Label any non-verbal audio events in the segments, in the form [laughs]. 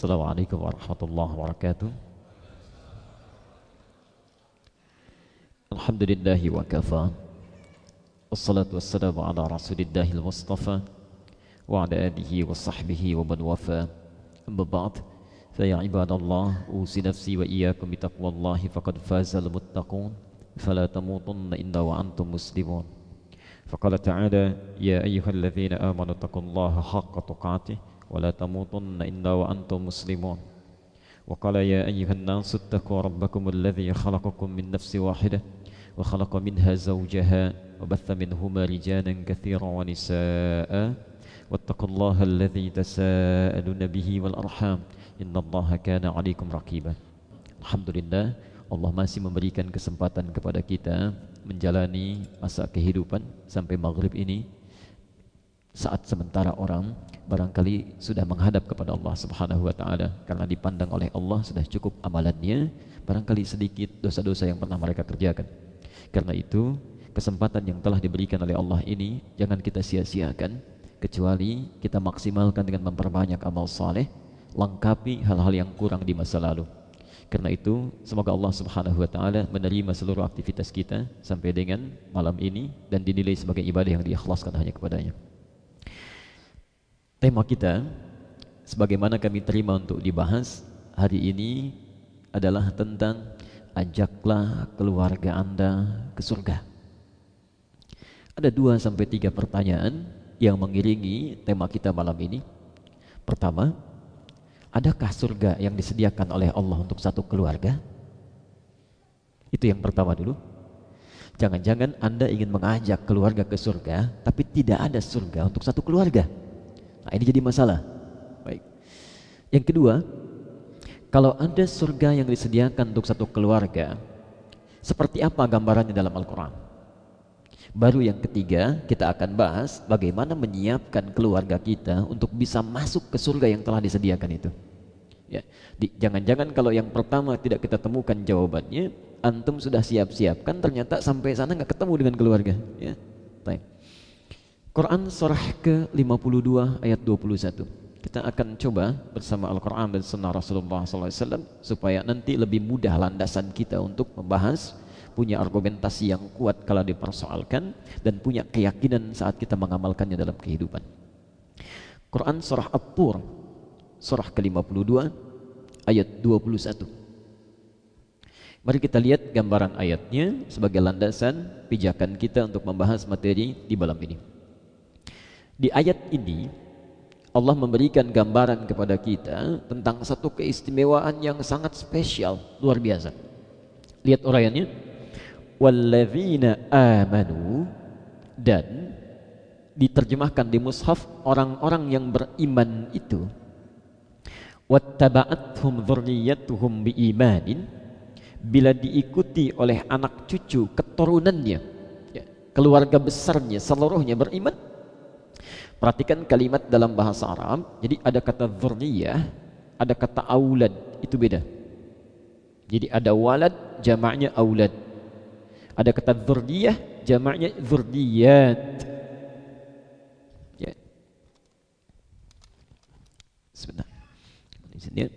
السلام عليكم ورحمة الله وبركاته. الحمد لله وكفى. والصلاة والسلام على رسول الله المصطفى وعلى آله وصحبه ومن وفى. أما بعد فيا عباد الله أوصي نفسي وإياكم بتقوى الله فقد فاز المتقون. فلا تموتن إلا وأنتم مسلمون. فقال تعالى يا أيها الذين آمنوا اتقوا الله حق تقاته ولا تموتن إلا وأنتم مسلمون وقال يا أيها الناس اتقوا ربكم الذي خلقكم من نفس واحدة وخلق منها زوجها وبث منهما رجالا كثيرا ونساء واتقوا الله الذي تساءلون به والأرحام إن الله كان عليكم رقيبا الحمد لله Allah masih memberikan kesempatan kepada kita menjalani masa kehidupan sampai maghrib ini saat sementara orang barangkali sudah menghadap kepada Allah Subhanahu wa taala. Karena dipandang oleh Allah sudah cukup amalannya barangkali sedikit dosa-dosa yang pernah mereka kerjakan. Karena itu kesempatan yang telah diberikan oleh Allah ini jangan kita sia-siakan kecuali kita maksimalkan dengan memperbanyak amal saleh lengkapi hal-hal yang kurang di masa lalu. Karena itu, semoga Allah Subhanahu wa taala menerima seluruh aktivitas kita sampai dengan malam ini dan dinilai sebagai ibadah yang diikhlaskan hanya kepadanya. Tema kita sebagaimana kami terima untuk dibahas hari ini adalah tentang ajaklah keluarga Anda ke surga. Ada dua sampai tiga pertanyaan yang mengiringi tema kita malam ini. Pertama, Adakah surga yang disediakan oleh Allah untuk satu keluarga? Itu yang pertama dulu. Jangan-jangan Anda ingin mengajak keluarga ke surga, tapi tidak ada surga untuk satu keluarga. Nah, ini jadi masalah. Baik. Yang kedua, kalau ada surga yang disediakan untuk satu keluarga, seperti apa gambarannya dalam Al-Quran? Baru yang ketiga, kita akan bahas bagaimana menyiapkan keluarga kita untuk bisa masuk ke surga yang telah disediakan itu. Ya, jangan-jangan kalau yang pertama tidak kita temukan jawabannya, antum sudah siap-siapkan, ternyata sampai sana nggak ketemu dengan keluarga. Ya, Baik. Quran surah ke-52 ayat 21. Kita akan coba bersama Al-Quran dan Sunnah Rasulullah SAW supaya nanti lebih mudah landasan kita untuk membahas punya argumentasi yang kuat kalau dipersoalkan dan punya keyakinan saat kita mengamalkannya dalam kehidupan. Quran surah At-Tur surah ke-52 ayat 21. Mari kita lihat gambaran ayatnya sebagai landasan pijakan kita untuk membahas materi di malam ini. Di ayat ini Allah memberikan gambaran kepada kita tentang satu keistimewaan yang sangat spesial, luar biasa. Lihat uraiannya walladzina amanu dan diterjemahkan di mushaf orang-orang yang beriman itu wattaba'athum dzurriyyatuhum biimanin bila diikuti oleh anak cucu keturunannya ya, keluarga besarnya seluruhnya beriman perhatikan kalimat dalam bahasa Arab jadi ada kata dzurriyyah ada kata aulad itu beda jadi ada walad jamaknya aulad ada kata zurdiyah, jamaknya zurdiyat. Ya. Sebentar. Di sini.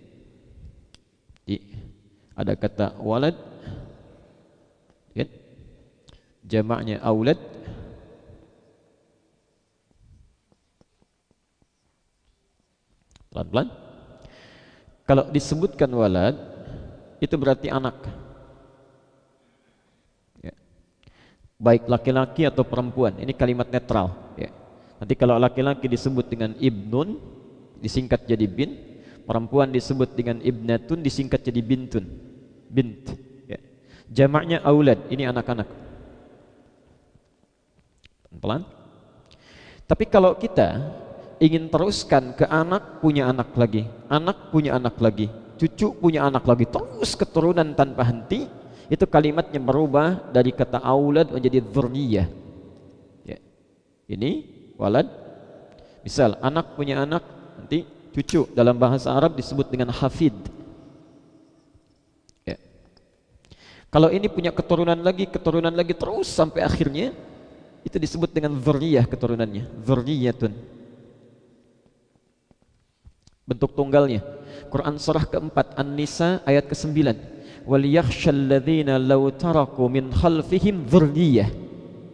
Di, ada kata walad. Ya. Jamaknya aulad. Pelan-pelan. Kalau disebutkan walad, itu berarti anak. baik laki-laki atau perempuan ini kalimat netral ya. nanti kalau laki-laki disebut dengan ibnun disingkat jadi bin perempuan disebut dengan ibnatun disingkat jadi bintun bint ya. jamaknya aulad ini anak-anak pelan tapi kalau kita ingin teruskan ke anak punya anak lagi anak punya anak lagi cucu punya anak lagi terus keturunan tanpa henti itu kalimatnya berubah dari kata aulad menjadi dzurriyyah. Ya. Ini walad. Misal anak punya anak nanti cucu dalam bahasa Arab disebut dengan hafid. Ya. Kalau ini punya keturunan lagi, keturunan lagi terus sampai akhirnya itu disebut dengan dzurriyyah keturunannya, dzurriyyatun. Bentuk tunggalnya. Quran surah keempat An-Nisa ayat ke-9 wal law taraku min khalfihim dzurriyyah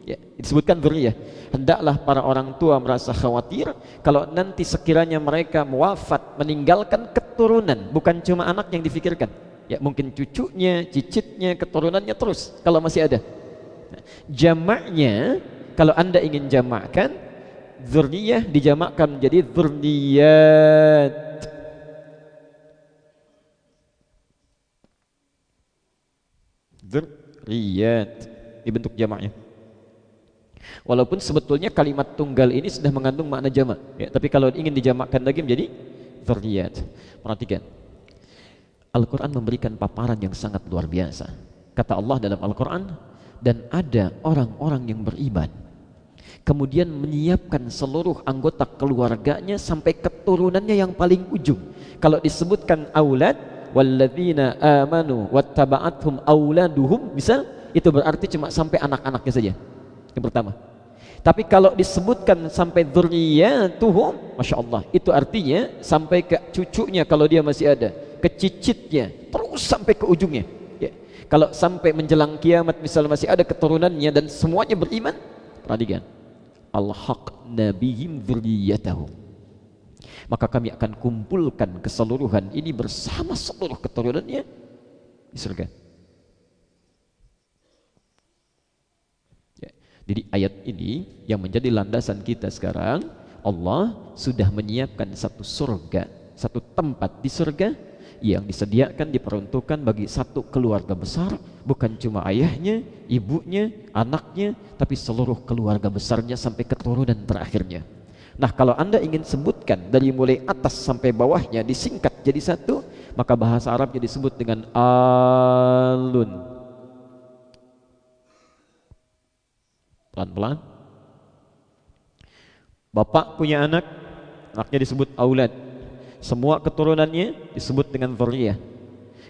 ya, disebutkan dzurriyyah hendaklah para orang tua merasa khawatir kalau nanti sekiranya mereka wafat meninggalkan keturunan bukan cuma anak yang difikirkan. Ya mungkin cucunya, cicitnya, keturunannya terus kalau masih ada. Jamaknya kalau anda ingin jamakkan zurniyah dijamakkan menjadi zurniyat zurniyat dibentuk jamaknya Walaupun sebetulnya kalimat tunggal ini sudah mengandung makna jamak, ya, tapi kalau ingin dijamakkan lagi menjadi dzurriyyat. Perhatikan. Al-Qur'an memberikan paparan yang sangat luar biasa. Kata Allah dalam Al-Qur'an, dan ada orang-orang yang beriman kemudian menyiapkan seluruh anggota keluarganya sampai keturunannya yang paling ujung. Kalau disebutkan aulad walladzina amanu wattaba'athum auladuhum misal itu berarti cuma sampai anak-anaknya saja. Yang pertama. Tapi kalau disebutkan sampai dzurriyyatuhum, Masya Allah, itu artinya sampai ke cucunya kalau dia masih ada, ke cicitnya, terus sampai ke ujungnya. Ya. Kalau sampai menjelang kiamat misalnya masih ada keturunannya dan semuanya beriman, perhatikan. Al-haq nabihim dzurriyyatahum. Maka kami akan kumpulkan keseluruhan ini bersama seluruh keturunannya di surga. Jadi ayat ini yang menjadi landasan kita sekarang Allah sudah menyiapkan satu surga, satu tempat di surga yang disediakan diperuntukkan bagi satu keluarga besar, bukan cuma ayahnya, ibunya, anaknya, tapi seluruh keluarga besarnya sampai keturunan terakhirnya. Nah, kalau Anda ingin sebutkan dari mulai atas sampai bawahnya disingkat jadi satu, maka bahasa Arabnya disebut dengan alun. Pelan-pelan. Bapak punya anak, anaknya disebut aulad. Semua keturunannya disebut dengan dzurriyyah.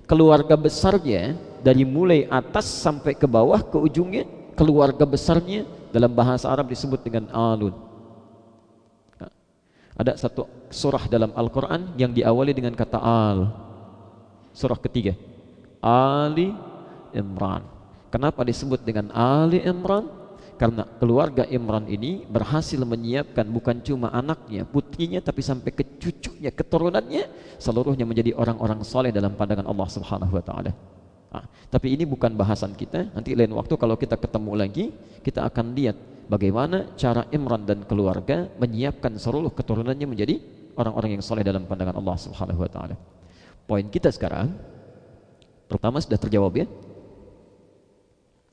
Keluarga besarnya dari mulai atas sampai ke bawah ke ujungnya, keluarga besarnya dalam bahasa Arab disebut dengan alun. Nah, ada satu surah dalam Al-Quran yang diawali dengan kata al. Surah ketiga. Ali Imran. Kenapa disebut dengan Ali Imran? Karena keluarga Imran ini berhasil menyiapkan bukan cuma anaknya, putrinya, tapi sampai ke cucunya, keturunannya, seluruhnya menjadi orang-orang soleh dalam pandangan Allah Subhanahu Wa Taala. Nah, tapi ini bukan bahasan kita. Nanti lain waktu kalau kita ketemu lagi, kita akan lihat bagaimana cara Imran dan keluarga menyiapkan seluruh keturunannya menjadi orang-orang yang soleh dalam pandangan Allah Subhanahu Wa Taala. Poin kita sekarang, pertama sudah terjawab ya.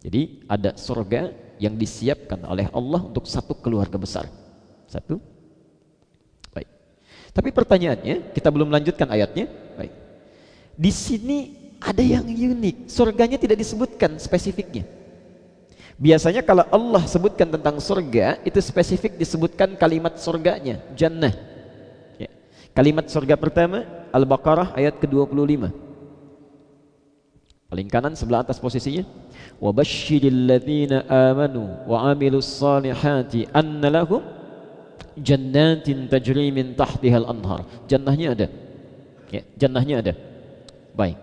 Jadi ada surga yang disiapkan oleh Allah untuk satu keluarga besar. Satu. Baik. Tapi pertanyaannya, kita belum lanjutkan ayatnya. Baik. Di sini ada yang unik. Surganya tidak disebutkan spesifiknya. Biasanya kalau Allah sebutkan tentang surga, itu spesifik disebutkan kalimat surganya, jannah. Ya. Kalimat surga pertama, Al-Baqarah ayat ke-25. Paling kanan sebelah atas posisinya. وبشر الذين آمنوا وعملوا الصالحات أن لهم جنات تجري من تحتها الأنهار jannahnya ada ya, jannahnya ada baik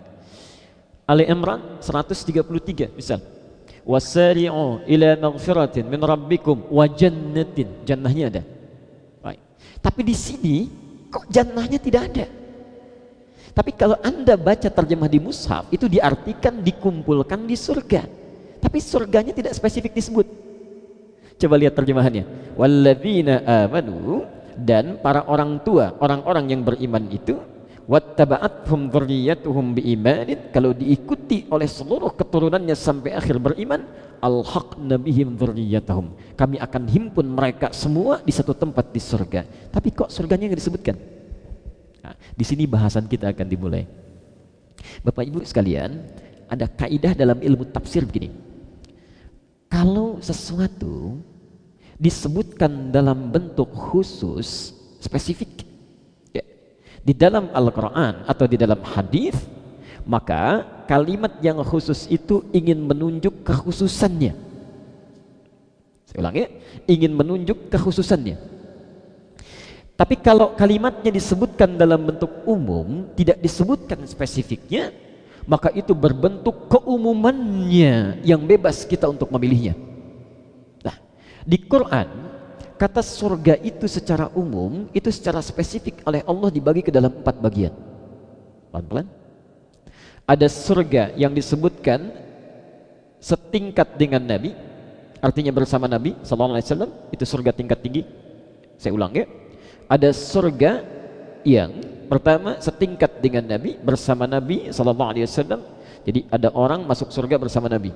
Ali Imran 133 misal wasari'u ila maghfiratin min rabbikum wa jannatin jannahnya ada baik tapi di sini kok jannahnya tidak ada tapi kalau anda baca terjemah di mushaf itu diartikan dikumpulkan di surga tapi surganya tidak spesifik disebut. Coba lihat terjemahannya. Walladzina amanu dan para orang tua, orang-orang yang beriman itu wattaba'athum dzurriyyatuhum biimanin. Kalau diikuti oleh seluruh keturunannya sampai akhir beriman alhaqna bihim dzurriyyatahum kami akan himpun mereka semua di satu tempat di surga. Tapi kok surganya yang disebutkan? Nah, di sini bahasan kita akan dimulai. Bapak Ibu sekalian ada kaidah dalam ilmu tafsir begini kalau sesuatu disebutkan dalam bentuk khusus spesifik ya, di dalam Al-Quran atau di dalam hadis maka kalimat yang khusus itu ingin menunjuk kekhususannya. Saya ulangi ingin menunjuk kekhususannya. Tapi kalau kalimatnya disebutkan dalam bentuk umum, tidak disebutkan spesifiknya, maka itu berbentuk keumumannya yang bebas kita untuk memilihnya. Nah, di Quran kata surga itu secara umum itu secara spesifik oleh Allah dibagi ke dalam empat bagian. Pelan-pelan. Ada surga yang disebutkan setingkat dengan Nabi, artinya bersama Nabi Sallallahu Alaihi Wasallam itu surga tingkat tinggi. Saya ulang ya ada surga yang pertama setingkat dengan Nabi bersama Nabi sallallahu alaihi wasallam. Jadi ada orang masuk surga bersama Nabi.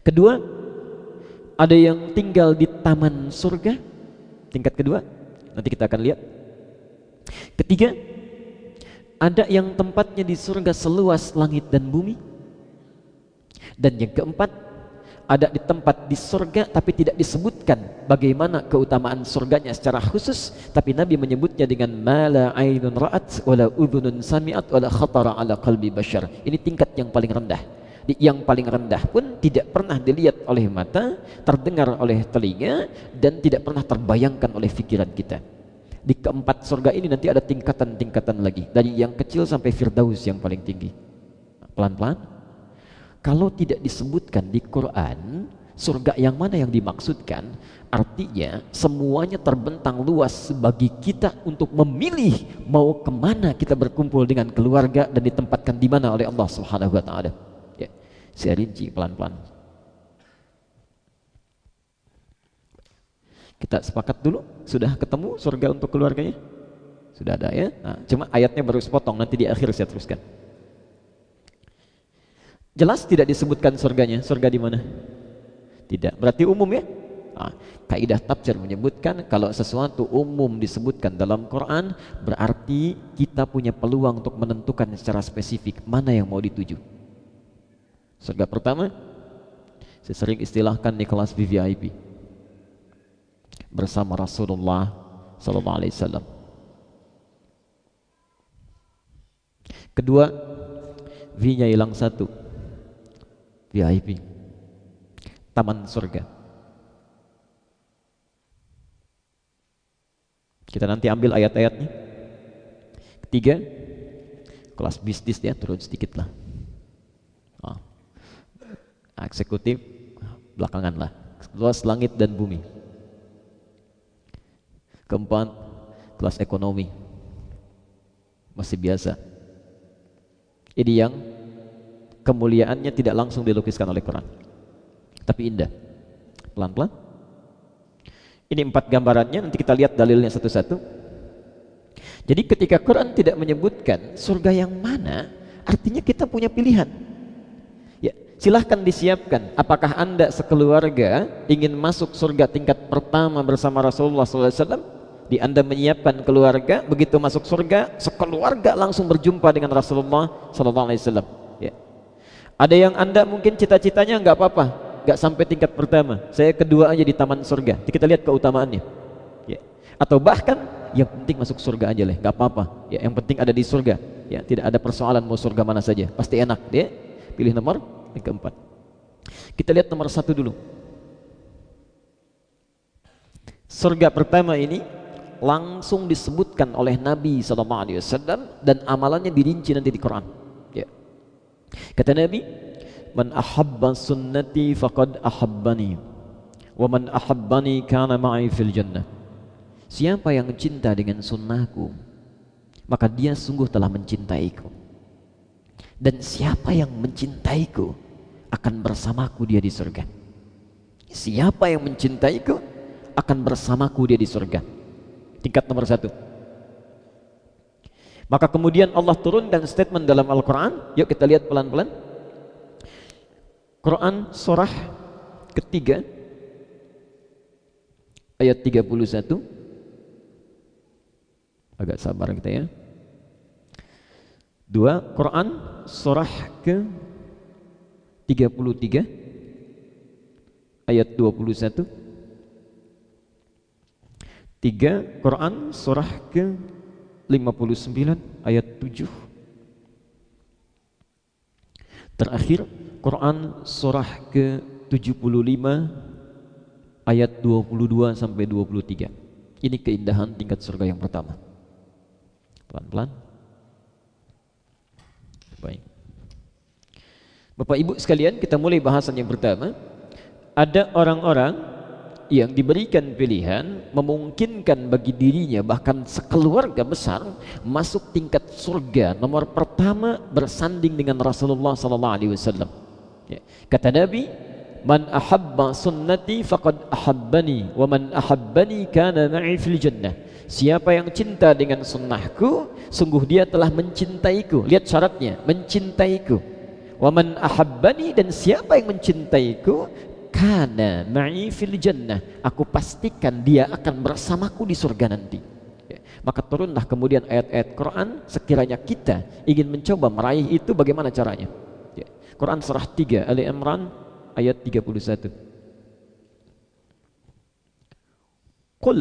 Kedua, ada yang tinggal di taman surga. Tingkat kedua, nanti kita akan lihat. Ketiga, ada yang tempatnya di surga seluas langit dan bumi. Dan yang keempat, ada di tempat di surga tapi tidak disebutkan bagaimana keutamaan surganya secara khusus tapi Nabi menyebutnya dengan mala ainun ra'at wala udhunun sami'at wala khatara ala qalbi bashar. Ini tingkat yang paling rendah. Yang paling rendah pun tidak pernah dilihat oleh mata terdengar oleh telinga dan tidak pernah terbayangkan oleh pikiran kita. Di keempat surga ini nanti ada tingkatan-tingkatan lagi. Dari yang kecil sampai firdaus yang paling tinggi. Pelan-pelan kalau tidak disebutkan di Quran surga yang mana yang dimaksudkan? Artinya semuanya terbentang luas bagi kita untuk memilih mau ke mana kita berkumpul dengan keluarga dan ditempatkan di mana oleh Allah Subhanahu Wa Taala. Ya saya rinci pelan-pelan. Kita sepakat dulu sudah ketemu surga untuk keluarganya? Sudah ada ya? Nah, cuma ayatnya baru sepotong nanti di akhir saya teruskan Jelas tidak disebutkan surganya. Surga di mana? Tidak. Berarti umum ya? Nah, kaidah tafsir menyebutkan kalau sesuatu umum disebutkan dalam Quran berarti kita punya peluang untuk menentukan secara spesifik mana yang mau dituju. Surga pertama saya sering istilahkan di kelas VVIP bersama Rasulullah sallallahu alaihi wasallam. Kedua, V-nya hilang satu VIP Taman surga. Kita nanti ambil ayat-ayatnya. Ketiga Kelas bisnis ya turun sedikit lah. Oh. Eksekutif Belakangan lah. Kelas langit dan bumi. Keempat Kelas ekonomi. Masih biasa. Ini yang kemuliaannya tidak langsung dilukiskan oleh Quran. Tapi indah. Pelan-pelan. Ini empat gambarannya nanti kita lihat dalilnya satu-satu. Jadi ketika Quran tidak menyebutkan surga yang mana artinya kita punya pilihan. Ya silahkan disiapkan. Apakah anda sekeluarga ingin masuk surga tingkat pertama bersama Rasulullah SAW di anda menyiapkan keluarga begitu masuk surga sekeluarga langsung berjumpa dengan Rasulullah SAW ada yang anda mungkin cita-citanya nggak apa-apa, nggak sampai tingkat pertama. Saya kedua aja di taman surga. Kita lihat keutamaannya. Ya. Atau bahkan yang penting masuk surga aja lah, nggak apa-apa. Ya, yang penting ada di surga. Ya, tidak ada persoalan mau surga mana saja, pasti enak. Dia pilih nomor yang keempat. Kita lihat nomor satu dulu. Surga pertama ini langsung disebutkan oleh Nabi SAW dan amalannya dirinci nanti di Quran. Kata Nabi, "Man ahabba sunnati faqad ahabbani, wa man ahabbani kana ma'i fil jannah." Siapa yang cinta dengan sunnahku, maka dia sungguh telah mencintaiku. Dan siapa yang mencintaiku akan bersamaku dia di surga. Siapa yang mencintaiku akan bersamaku dia di surga. Tingkat nomor satu. Maka kemudian Allah turunkan statement dalam Al-Quran. Yuk kita lihat pelan-pelan. Quran surah ketiga ayat 31. Agak sabar kita ya. Dua, Quran surah ke 33 ayat 21. Tiga, Quran surah ke 59 ayat 7 Terakhir Quran surah ke-75 ayat 22 sampai 23 Ini keindahan tingkat surga yang pertama. Pelan-pelan. Baik. Bapak Ibu sekalian, kita mulai bahasan yang pertama. Ada orang-orang yang diberikan pilihan memungkinkan bagi dirinya bahkan sekeluarga besar masuk tingkat surga nomor pertama bersanding dengan Rasulullah sallallahu alaihi wasallam. Ya. Kata Nabi, "Man ahabba sunnati faqad ahabbani wa man ahabbani kana ma'i fil jannah." Siapa yang cinta dengan sunnahku, sungguh dia telah mencintaiku. Lihat syaratnya, mencintaiku. Wa man ahabbani dan siapa yang mencintaiku, kana ma'i fil jannah. Aku pastikan dia akan bersamaku di surga nanti. Ya. Maka turunlah kemudian ayat-ayat Quran sekiranya kita ingin mencoba meraih itu bagaimana caranya? Ya. Quran surah 3 Ali Imran ayat 31. Qul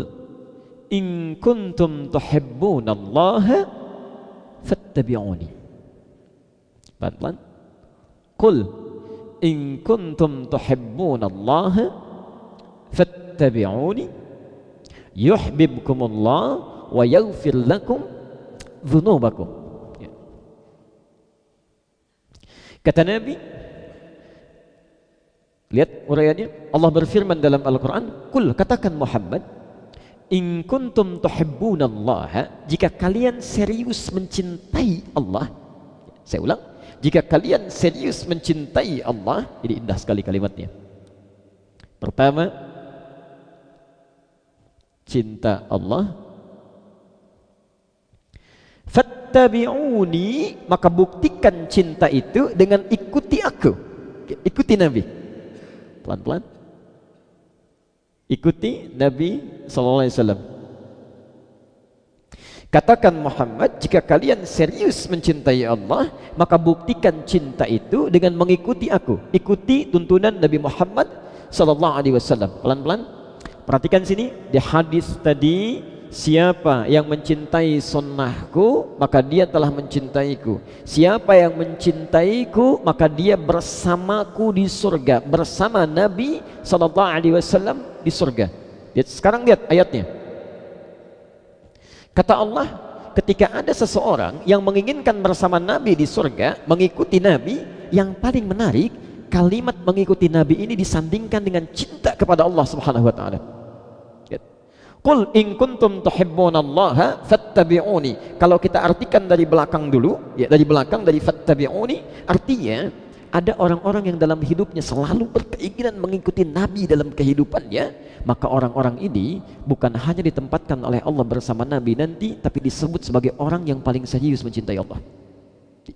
in kuntum tuhibbunallaha fattabi'uni pelan-pelan qul in kuntum tuhibbunallaha fattabi'uni yuhibbukumullah wa yaghfir lakum dhunubakum ya. kata Nabi lihat uraiannya Allah berfirman dalam Al-Quran kul katakan Muhammad in kuntum tuhibbunallaha jika kalian serius mencintai Allah saya ulang jika kalian serius mencintai Allah ini indah sekali kalimatnya. Pertama cinta Allah. Fattabi'uni maka buktikan cinta itu dengan ikuti aku. Ikuti Nabi. Pelan-pelan. Ikuti Nabi sallallahu. Katakan Muhammad, jika kalian serius mencintai Allah, maka buktikan cinta itu dengan mengikuti aku. Ikuti tuntunan Nabi Muhammad sallallahu alaihi wasallam. Pelan-pelan. Perhatikan sini di hadis tadi Siapa yang mencintai sunnahku Maka dia telah mencintaiku Siapa yang mencintaiku Maka dia bersamaku di surga Bersama Nabi SAW di surga lihat, Sekarang lihat ayatnya Kata Allah Ketika ada seseorang yang menginginkan bersama Nabi di surga Mengikuti Nabi Yang paling menarik Kalimat mengikuti Nabi ini disandingkan dengan cinta kepada Allah Subhanahu Wa Taala. Qul in kuntum tuhibbunallaha fattabi'uni. Kalau kita artikan dari belakang dulu, ya dari belakang dari fattabi'uni, artinya ada orang-orang yang dalam hidupnya selalu berkeinginan mengikuti Nabi dalam kehidupannya, maka orang-orang ini bukan hanya ditempatkan oleh Allah bersama Nabi nanti, tapi disebut sebagai orang yang paling serius mencintai Allah.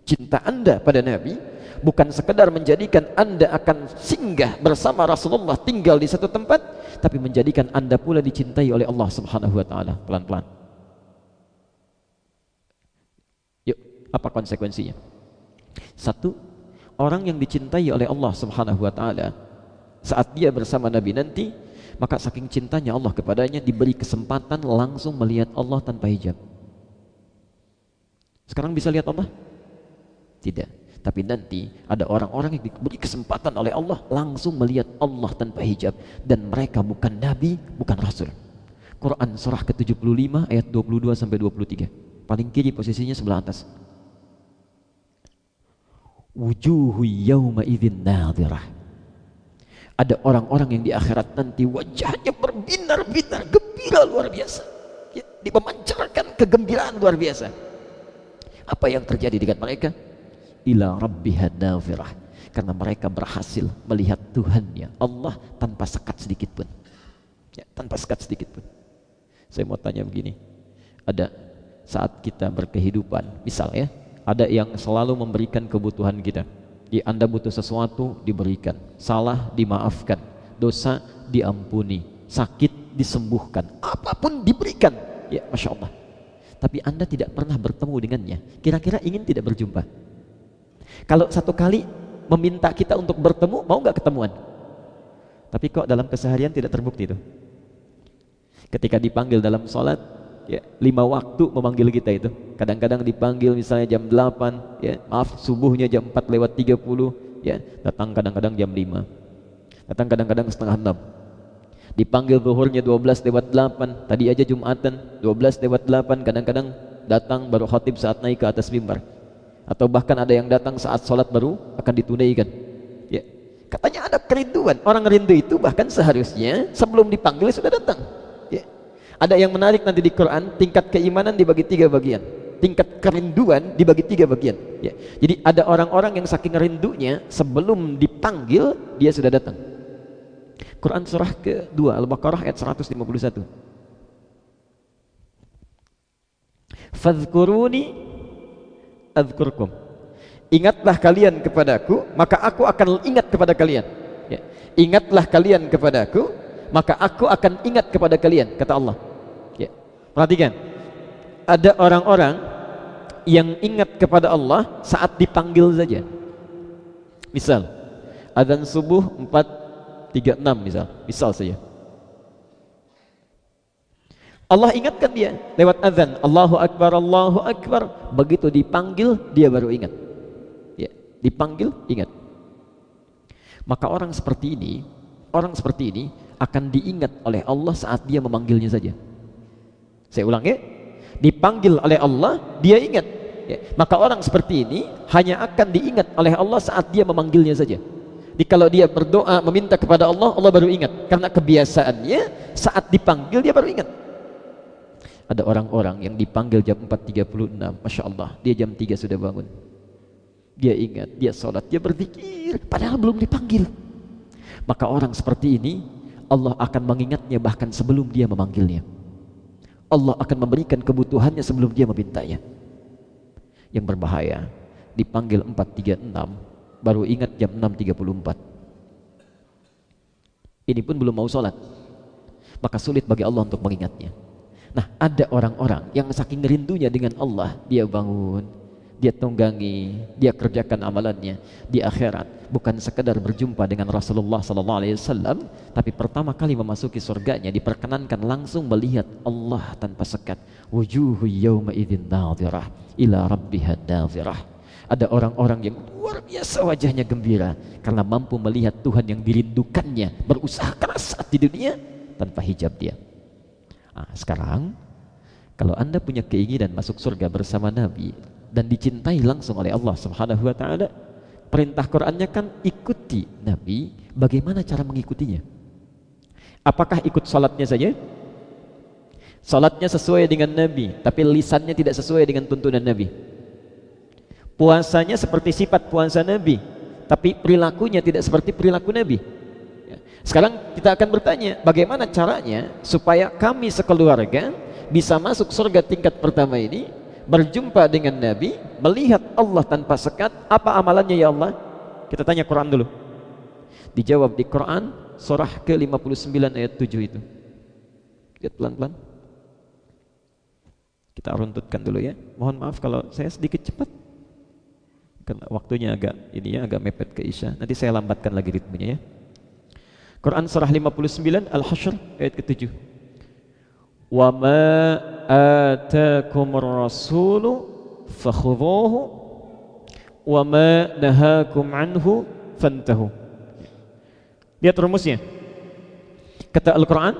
Cinta Anda pada Nabi bukan sekedar menjadikan Anda akan singgah bersama Rasulullah tinggal di satu tempat, tapi menjadikan Anda pula dicintai oleh Allah Subhanahu wa taala. Pelan-pelan. Yuk, apa konsekuensinya? Satu, orang yang dicintai oleh Allah Subhanahu wa taala saat dia bersama Nabi nanti, maka saking cintanya Allah kepadanya diberi kesempatan langsung melihat Allah tanpa hijab. Sekarang bisa lihat Allah? Tidak. Tapi nanti ada orang-orang yang diberi kesempatan oleh Allah langsung melihat Allah tanpa hijab dan mereka bukan nabi, bukan rasul. Quran surah ke-75 ayat 22 sampai 23. Paling kiri posisinya sebelah atas. Wujuhu yawma idzin nadhirah. Ada orang-orang yang di akhirat nanti wajahnya berbinar-binar, gembira luar biasa. Ya, memancarkan kegembiraan luar biasa. Apa yang terjadi dengan mereka? ila rabbiha nafirah karena mereka berhasil melihat Tuhannya Allah tanpa sekat sedikit pun ya, tanpa sekat sedikit pun saya mau tanya begini ada saat kita berkehidupan misal ya ada yang selalu memberikan kebutuhan kita di anda butuh sesuatu diberikan. Salah dimaafkan. Dosa diampuni. Sakit disembuhkan. Apa pun diberikan. Ya Masya Allah. Tapi anda tidak pernah bertemu dengannya. Kira-kira ingin tidak berjumpa? Kalau satu kali meminta kita untuk bertemu, mau nggak ketemuan? Tapi kok dalam keseharian tidak terbukti itu. Ketika dipanggil dalam sholat, ya, lima waktu memanggil kita itu. Kadang-kadang dipanggil misalnya jam 8, ya, maaf subuhnya jam 4 lewat 30, ya, datang kadang-kadang jam 5. Datang kadang-kadang setengah 6. Dipanggil zuhurnya 12 lewat 8. Tadi aja Jumatan 12 lewat 8. Kadang-kadang datang baru khatib saat naik ke atas mimbar. Atau bahkan ada yang datang saat sholat baru akan ditunaikan. Ya. Katanya ada kerinduan. Orang rindu itu bahkan seharusnya sebelum dipanggil sudah datang. Ada yang menarik nanti di Quran, tingkat keimanan dibagi tiga bagian. Tingkat kerinduan dibagi tiga bagian. Ya. Jadi ada orang-orang yang saking rindunya sebelum dipanggil dia sudah datang. Quran surah ke-2 Al-Baqarah ayat 151. Fadhkuruni adzkurkum. Ingatlah kalian kepadaku, maka aku akan ingat kepada kalian. Ya. Ingatlah kalian kepadaku, maka aku akan ingat kepada kalian, kata Allah. Perhatikan. Ada orang-orang yang ingat kepada Allah saat dipanggil saja. Misal, adzan subuh 4 36 misal, misal saja. Allah ingatkan dia lewat azan, Allahu Akbar, Allahu Akbar. Begitu dipanggil, dia baru ingat. Ya, dipanggil, ingat. Maka orang seperti ini, orang seperti ini akan diingat oleh Allah saat dia memanggilnya saja. Saya ulang ya, dipanggil oleh Allah, dia ingat. Ya, maka orang seperti ini hanya akan diingat oleh Allah saat dia memanggilnya saja. Jadi kalau dia berdoa meminta kepada Allah, Allah baru ingat. Karena kebiasaannya saat dipanggil dia baru ingat. Ada orang-orang yang dipanggil jam 4.36, Masya Allah, dia jam 3 sudah bangun. Dia ingat, dia sholat, dia berzikir, padahal belum dipanggil. Maka orang seperti ini, Allah akan mengingatnya bahkan sebelum dia memanggilnya. Allah akan memberikan kebutuhannya sebelum dia memintanya. Yang berbahaya, dipanggil 436, baru ingat jam 6.34 ini pun belum mau sholat. Maka sulit bagi Allah untuk mengingatnya. Nah ada orang-orang yang saking rindunya dengan Allah dia bangun dia tunggangi dia kerjakan amalannya di akhirat. Bukan sekedar berjumpa dengan Rasulullah sallallahu alaihi wasallam tapi pertama kali memasuki surganya diperkenankan langsung melihat Allah tanpa sekat. Wujuhu yawma idzin nadhirah ila rabbiha nadhirah. Ada orang-orang yang luar biasa wajahnya gembira karena mampu melihat Tuhan yang dirindukannya, berusaha keras saat di dunia tanpa hijab dia. Nah, sekarang kalau Anda punya keinginan masuk surga bersama Nabi dan dicintai langsung oleh Allah Subhanahu wa taala, perintah Qur'annya kan ikuti Nabi, bagaimana cara mengikutinya? Apakah ikut salatnya saja? Salatnya sesuai dengan Nabi, tapi lisannya tidak sesuai dengan tuntunan Nabi. Puasanya seperti sifat puasa Nabi, tapi perilakunya tidak seperti perilaku Nabi. Ya. Sekarang kita akan bertanya, bagaimana caranya supaya kami sekeluarga bisa masuk surga tingkat pertama ini, berjumpa dengan Nabi, melihat Allah tanpa sekat, apa amalannya ya Allah? Kita tanya Quran dulu. Dijawab di Quran surah ke-59 ayat 7 itu. Lihat pelan-pelan. Kita runtutkan dulu ya. Mohon maaf kalau saya sedikit cepat karena waktunya agak ini ya agak mepet ke Isya. Nanti saya lambatkan lagi ritmenya ya. Quran surah 59 Al-Hasyr ayat ke-7. Wa ma atakumur rasulu fakhudhuhu wa ma nahakum anhu fantahu. Lihat rumusnya. Kata Al-Quran,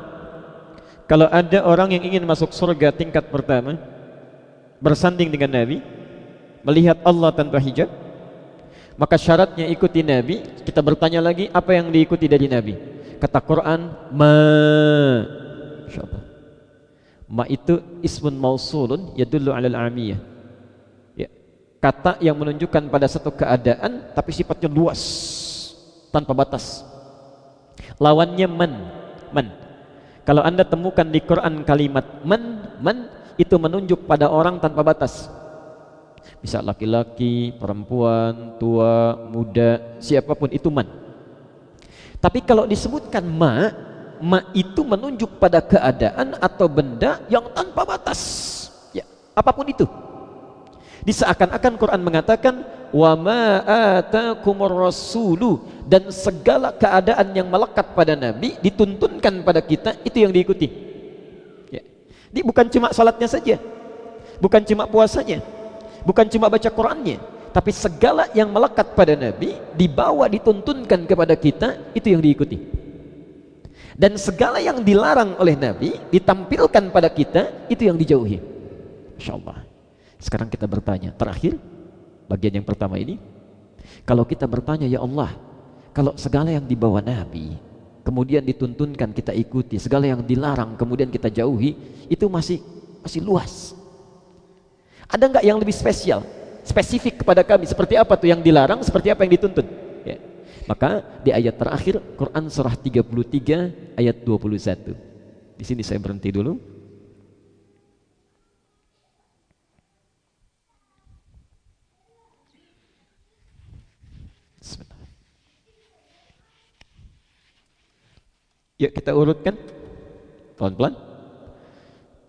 kalau ada orang yang ingin masuk surga tingkat pertama, bersanding dengan Nabi, melihat Allah tanpa hijab maka syaratnya ikuti Nabi kita bertanya lagi apa yang diikuti dari Nabi kata Quran ma insyaallah ma itu ismun mausulun yadullu alal amiyah. Ya. Kata yang menunjukkan pada satu keadaan tapi sifatnya luas tanpa batas. Lawannya man man. Kalau anda temukan di Quran kalimat man man itu menunjuk pada orang tanpa batas. Bisa laki-laki, perempuan, tua, muda, siapa pun itu man. Tapi kalau disebutkan ma, ma itu menunjuk pada keadaan atau benda yang tanpa batas. Ya, apa pun itu. Diseakan-akan Quran mengatakan wa ma atakumur rasulu dan segala keadaan yang melekat pada nabi dituntunkan pada kita itu yang diikuti. Ya. Ini bukan cuma salatnya saja. Bukan cuma puasanya bukan cuma baca Qurannya tapi segala yang melekat pada Nabi dibawa dituntunkan kepada kita itu yang diikuti Dan segala yang dilarang oleh Nabi ditampilkan pada kita itu yang dijauhi. Masya Allah. Sekarang kita bertanya, terakhir bagian yang pertama ini. Kalau kita bertanya, ya Allah, kalau segala yang dibawa Nabi kemudian dituntunkan kita ikuti, segala yang dilarang kemudian kita jauhi, itu masih masih luas. Ada nggak yang lebih spesial, spesifik kepada kami? Seperti apa tuh yang dilarang, seperti apa yang dituntun? Ya. Maka di ayat terakhir Quran surah 33 ayat 21. Di sini saya berhenti dulu. Yuk kita urutkan pelan-pelan.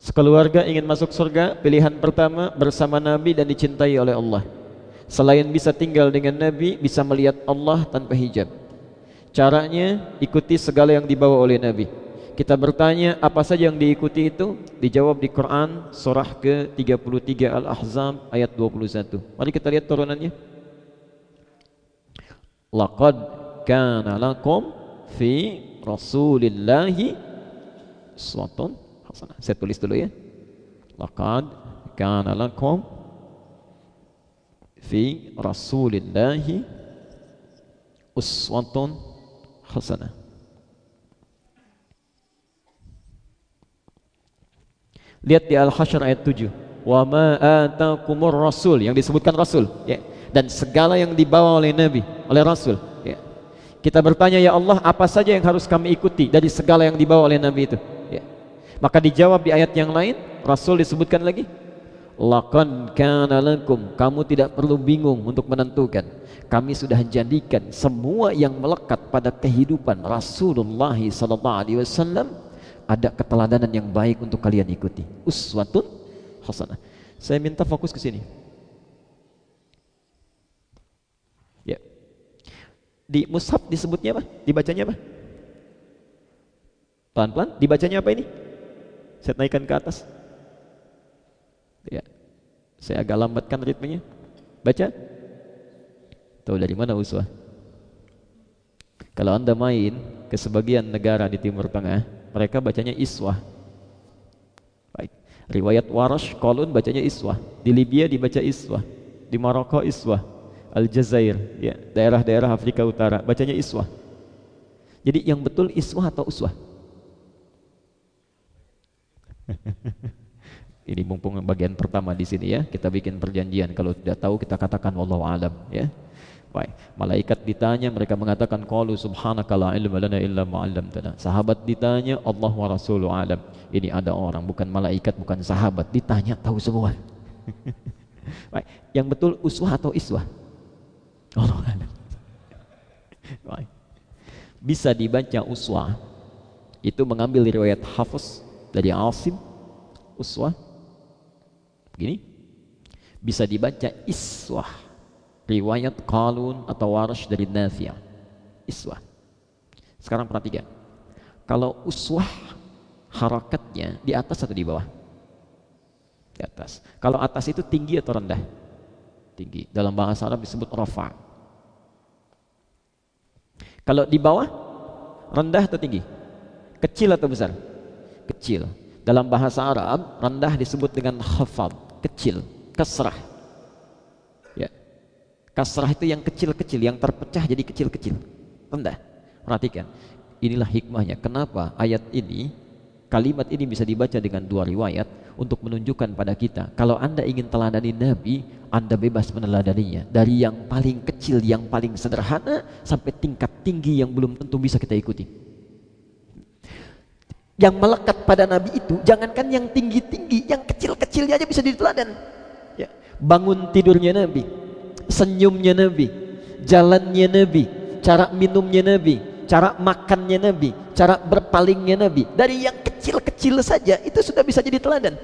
Sekeluarga ingin masuk surga, pilihan pertama bersama Nabi dan dicintai oleh Allah. Selain bisa tinggal dengan Nabi, bisa melihat Allah tanpa hijab. Caranya ikuti segala yang dibawa oleh Nabi. Kita bertanya apa saja yang diikuti itu? Dijawab di Quran surah ke-33 Al-Ahzab ayat 21. Mari kita lihat turunannya. Laqad kana lakum fi Rasulillahi uswatun hasanah. Saya tulis dulu ya. Laqad kana lakum fi Rasulillahi uswatun hasanah. Lihat di Al-Hasyr ayat 7. Wa ma atakumur rasul yang disebutkan rasul ya. Dan segala yang dibawa oleh Nabi, oleh Rasul ya. Kita bertanya ya Allah, apa saja yang harus kami ikuti dari segala yang dibawa oleh Nabi itu? Ya. Maka dijawab di ayat yang lain, Rasul disebutkan lagi, Laqad kana lakum. Kamu tidak perlu bingung untuk menentukan. Kami sudah jadikan semua yang melekat pada kehidupan Rasulullah sallallahu alaihi wasallam. Ada keteladanan yang baik untuk kalian ikuti. Uswatun hasanah. Saya minta fokus ke sini. Ya. Di mushaf disebutnya apa? Dibacanya apa? Pelan-pelan. Dibacanya apa ini? Saya naikkan ke atas Ya. Saya agak lambatkan ritmenya. Baca. Tahu dari mana uswah? Kalau Anda main ke sebagian negara di Timur Tengah, mereka bacanya iswah. Baik. Riwayat Warash Kolun bacanya iswah. Di Libya dibaca iswah. Di Maroko iswah. Aljazair, ya, daerah-daerah Afrika Utara bacanya iswah. Jadi yang betul iswah atau uswah? [laughs] Ini mumpung bagian pertama di sini ya, kita bikin perjanjian. Kalau tidak tahu kita katakan wallahu alam ya. Baik. Malaikat ditanya mereka mengatakan qalu subhanaka la ilma lana illa ma 'allamtana. Sahabat ditanya Allah wa alam. Ini ada orang bukan malaikat bukan sahabat ditanya tahu semua. [laughs] Baik. Yang betul uswah atau iswah? Allah alam. Baik. Bisa dibaca uswah itu mengambil riwayat Hafiz dari Asim uswah Gini, bisa dibaca iswah. Riwayat Qalun atau Warsh dari Nafi'ah. Iswah. Sekarang perhatikan. Kalau uswah harakatnya di atas atau di bawah? Di atas. Kalau atas itu tinggi atau rendah? Tinggi. Dalam bahasa Arab disebut rafa. Kalau di bawah rendah atau tinggi? Kecil atau besar? Kecil. Dalam bahasa Arab rendah disebut dengan khafad kecil, kasrah. Ya. Kasrah itu yang kecil-kecil, yang terpecah jadi kecil-kecil. Rendah. Perhatikan. Inilah hikmahnya. Kenapa ayat ini, kalimat ini bisa dibaca dengan dua riwayat untuk menunjukkan pada kita. Kalau anda ingin teladani Nabi, anda bebas meneladaninya. Dari yang paling kecil, yang paling sederhana, sampai tingkat tinggi yang belum tentu bisa kita ikuti yang melekat pada Nabi itu jangankan yang tinggi-tinggi yang kecil-kecilnya aja bisa diteladan ya. bangun tidurnya Nabi senyumnya Nabi jalannya Nabi cara minumnya Nabi cara makannya Nabi cara berpalingnya Nabi dari yang kecil-kecil saja itu sudah bisa jadi teladan.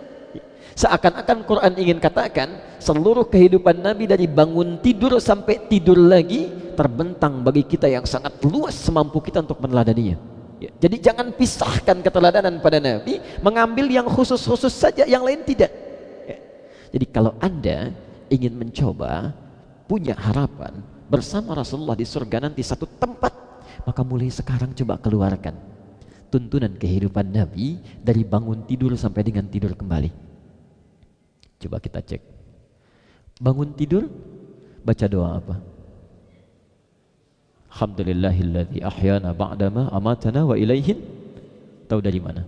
Seakan-akan Quran ingin katakan seluruh kehidupan Nabi dari bangun tidur sampai tidur lagi terbentang bagi kita yang sangat luas semampu kita untuk meneladaninya Ya, jadi jangan pisahkan keteladanan pada Nabi, mengambil yang khusus-khusus saja, yang lain tidak. Ya. Jadi kalau Anda ingin mencoba punya harapan bersama Rasulullah di surga nanti satu tempat, maka mulai sekarang coba keluarkan tuntunan kehidupan Nabi dari bangun tidur sampai dengan tidur kembali. Coba kita cek. Bangun tidur, baca doa apa? Alhamdulillahilladzi ahyana ba'dama amatana wa ilaihin. Tahu dari mana?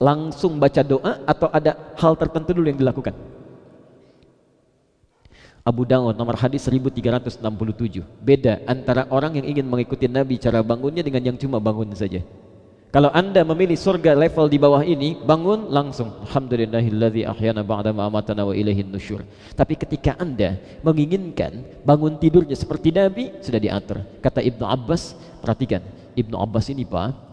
Langsung baca doa atau ada hal tertentu dulu yang dilakukan? Abu Dawud nomor hadis 1367 beda antara orang yang ingin mengikuti Nabi cara bangunnya dengan yang cuma bangun saja kalau anda memilih surga level di bawah ini bangun langsung. Alhamdulillahilladzi ahyana ba'da ma'amatana wa ilaihin nusyur. Tapi ketika anda menginginkan bangun tidurnya seperti Nabi sudah diatur. Kata Ibnu Abbas perhatikan. Ibnu Abbas ini Pak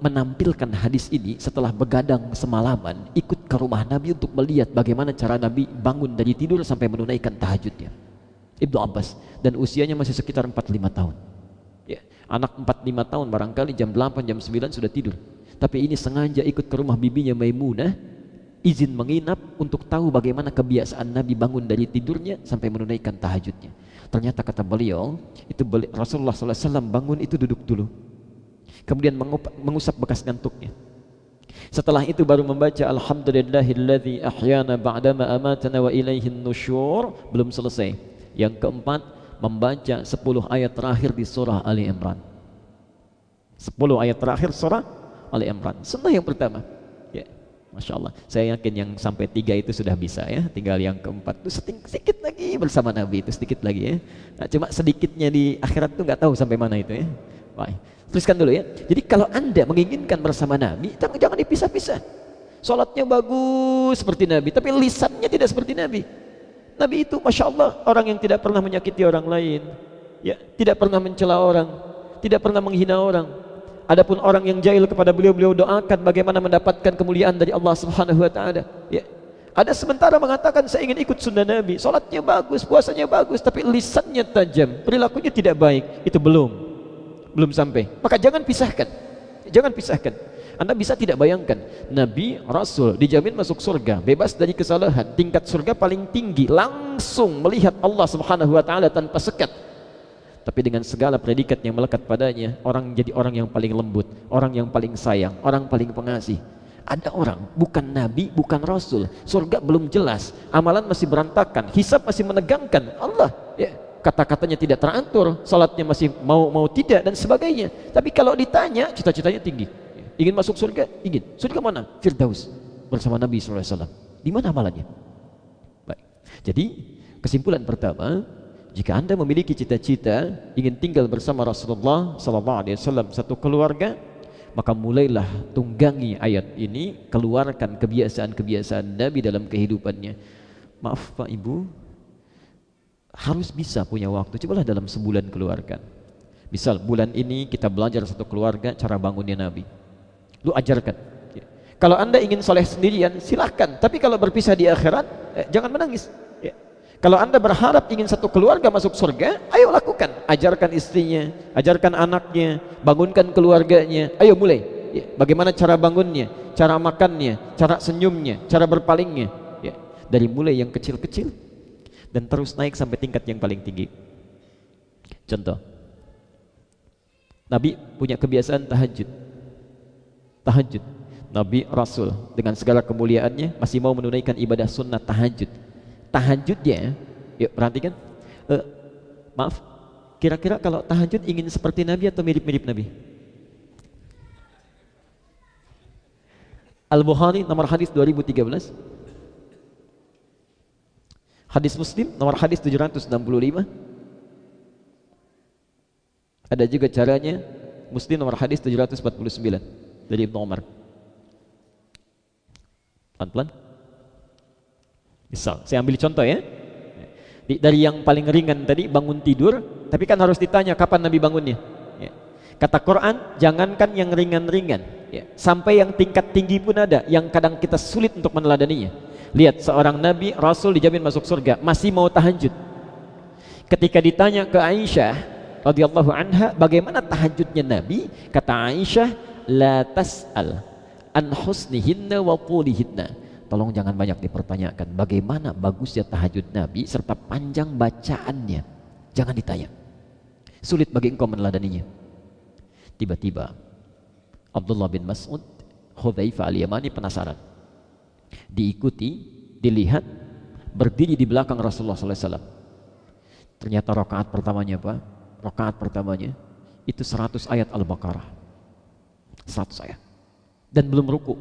menampilkan hadis ini setelah begadang semalaman ikut ke rumah Nabi untuk melihat bagaimana cara Nabi bangun dari tidur sampai menunaikan tahajudnya. Ibnu Abbas. Dan usianya masih sekitar 45 tahun anak 45 tahun barangkali jam 8 jam 9 sudah tidur. Tapi ini sengaja ikut ke rumah bibinya Maimunah. Izin menginap untuk tahu bagaimana kebiasaan Nabi bangun dari tidurnya sampai menunaikan tahajudnya. Ternyata kata beliau itu Rasulullah SAW bangun itu duduk dulu. Kemudian mengusap bekas ngantuknya. Setelah itu baru membaca alhamdulillahilladzi ahyana ba'dama amatana wa ilaihin nusyur. Belum selesai. Yang keempat membaca 10 ayat terakhir di surah Ali Imran 10 ayat terakhir surah Ali Imran sunnah yang pertama ya Masya Allah saya yakin yang sampai tiga itu sudah bisa ya tinggal yang keempat itu sedikit lagi bersama Nabi itu sedikit lagi ya nah, cuma sedikitnya di akhirat itu nggak tahu sampai mana itu ya Baik. Tuliskan dulu ya. Jadi kalau anda menginginkan bersama Nabi, jangan dipisah-pisah. Sholatnya bagus seperti Nabi, tapi lisannya tidak seperti Nabi. Nabi itu Masya Allah orang yang tidak pernah menyakiti orang lain. ya Tidak pernah mencela orang. Tidak pernah menghina orang. Adapun orang yang jahil kepada beliau, beliau doakan bagaimana mendapatkan kemuliaan dari Allah Subhanahu Wa Taala. Ya. Ada sementara mengatakan saya ingin ikut sunnah Nabi, sholatnya bagus, puasanya bagus, tapi lisannya tajam, perilakunya tidak baik. Itu belum belum sampai. Maka jangan pisahkan. Jangan pisahkan. Anda bisa tidak bayangkan Nabi Rasul dijamin masuk surga, bebas dari kesalahan, tingkat surga paling tinggi, langsung melihat Allah Subhanahu wa taala tanpa sekat. Tapi dengan segala predikat yang melekat padanya, orang jadi orang yang paling lembut, orang yang paling sayang, orang paling pengasih. Ada orang bukan nabi, bukan rasul, surga belum jelas, amalan masih berantakan, hisab masih menegangkan. Allah ya kata-katanya tidak teratur, salatnya masih mau mau tidak dan sebagainya. Tapi kalau ditanya, cita-citanya tinggi. Ingin masuk surga? Ingin. Surga mana? Firdaus bersama Nabi SAW. Di mana amalannya? Baik. Jadi kesimpulan pertama, jika anda memiliki cita-cita ingin tinggal bersama Rasulullah SAW satu keluarga, maka mulailah tunggangi ayat ini, keluarkan kebiasaan-kebiasaan Nabi dalam kehidupannya. Maaf Pak Ibu, harus bisa punya waktu. Cobalah dalam sebulan keluarkan. Misal bulan ini kita belajar satu keluarga cara bangunnya Nabi. Lu ajarkan. Ya. Kalau anda ingin soleh sendirian, silahkan. Tapi kalau berpisah di akhirat, eh, jangan menangis. Ya. Kalau anda berharap ingin satu keluarga masuk surga, ayo lakukan. Ajarkan istrinya, ajarkan anaknya, bangunkan keluarganya. Ayo mulai. Ya. Bagaimana cara bangunnya, cara makannya, cara senyumnya, cara berpalingnya. Ya. Dari mulai yang kecil-kecil dan terus naik sampai tingkat yang paling tinggi. Contoh, Nabi punya kebiasaan tahajud. Tahajud. Nabi Rasul dengan segala kemuliaannya masih mau menunaikan ibadah sunnah tahajud. Tahajudnya, yuk perhatikan. Uh, maaf, kira-kira kalau tahajud ingin seperti Nabi atau mirip-mirip Nabi? Al-Bukhari nomor hadis 2013 Hadis Muslim nomor hadis 765. Ada juga caranya Muslim nomor hadis 749 dari Ibnu Umar. Pelan-pelan. Misal, saya ambil contoh ya. Dari yang paling ringan tadi bangun tidur, tapi kan harus ditanya kapan Nabi bangunnya. Ya. Kata Quran, jangankan yang ringan-ringan, ya. sampai yang tingkat tinggi pun ada, yang kadang kita sulit untuk meneladaninya. Lihat seorang nabi rasul dijamin masuk surga, masih mau tahajud. Ketika ditanya ke Aisyah radhiyallahu anha, bagaimana tahajudnya nabi? Kata Aisyah, la tas'al an husnihinna wa qulihinna. Tolong jangan banyak dipertanyakan bagaimana bagusnya tahajud nabi serta panjang bacaannya. Jangan ditanya. Sulit bagi engkau meneladaninya. Tiba-tiba Abdullah bin Mas'ud, Hudzaifah al-Yamani penasaran. Diikuti, dilihat, berdiri di belakang Rasulullah SAW. Ternyata rakaat pertamanya apa? Rakaat pertamanya itu 100 ayat Al-Baqarah. 100 ayat. Dan belum ruku.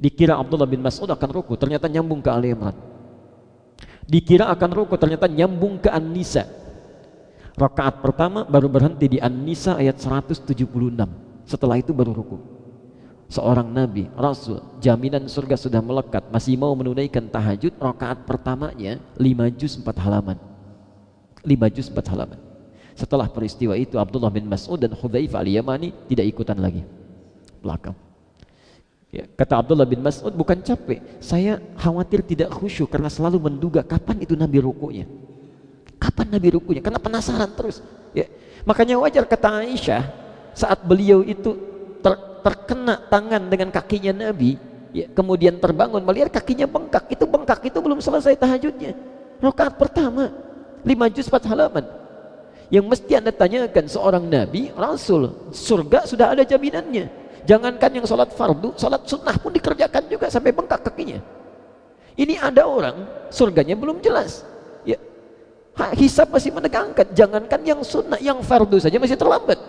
Dikira Abdullah bin Mas'ud akan ruku, ternyata nyambung ke Ali Imran. Dikira akan ruku, ternyata nyambung ke An-Nisa. Rakaat pertama baru berhenti di An-Nisa ayat 176. Setelah itu baru ruku. Seorang nabi, rasul, jaminan surga sudah melekat, masih mau menunaikan tahajud, rakaat pertamanya 5 juz 4 halaman. 5 juz 4 halaman. Setelah peristiwa itu Abdullah bin Mas'ud dan Hudzaifah al-Yamani tidak ikutan lagi. Belakang. Ya, kata Abdullah bin Mas'ud bukan capek, saya khawatir tidak khusyuk karena selalu menduga kapan itu Nabi rukunya. Kapan Nabi rukunya? Karena penasaran terus. Ya. Makanya wajar kata Aisyah, saat beliau itu ter, terkena tangan dengan kakinya Nabi ya, kemudian terbangun melihat kakinya bengkak itu bengkak itu belum selesai tahajudnya rakaat pertama lima juz 4 halaman yang mesti anda tanyakan seorang Nabi Rasul surga sudah ada jaminannya. Jangankan yang sholat fardu sholat sunnah pun dikerjakan juga sampai bengkak kakinya. Ini ada orang surganya belum jelas. Ya hisab masih menegangkan. Jangankan yang sunnah yang fardu saja masih terlambat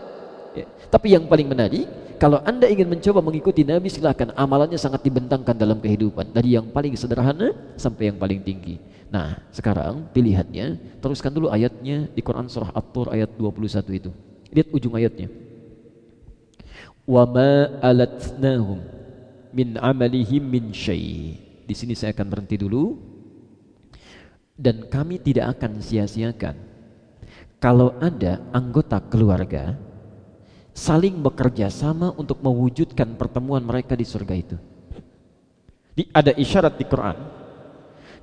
Ya. Tapi yang paling menarik, kalau anda ingin mencoba mengikuti Nabi silahkan amalannya sangat dibentangkan dalam kehidupan dari yang paling sederhana sampai yang paling tinggi. Nah sekarang pilihannya teruskan dulu ayatnya di Quran surah At-Tur ayat 21 itu. Lihat ujung ayatnya. Wa ma alatnahum min amalihim min syai. Di sini saya akan berhenti dulu dan kami tidak akan sia-siakan kalau ada anggota keluarga saling bekerja sama untuk mewujudkan pertemuan mereka di surga itu. Di, ada isyarat di Quran.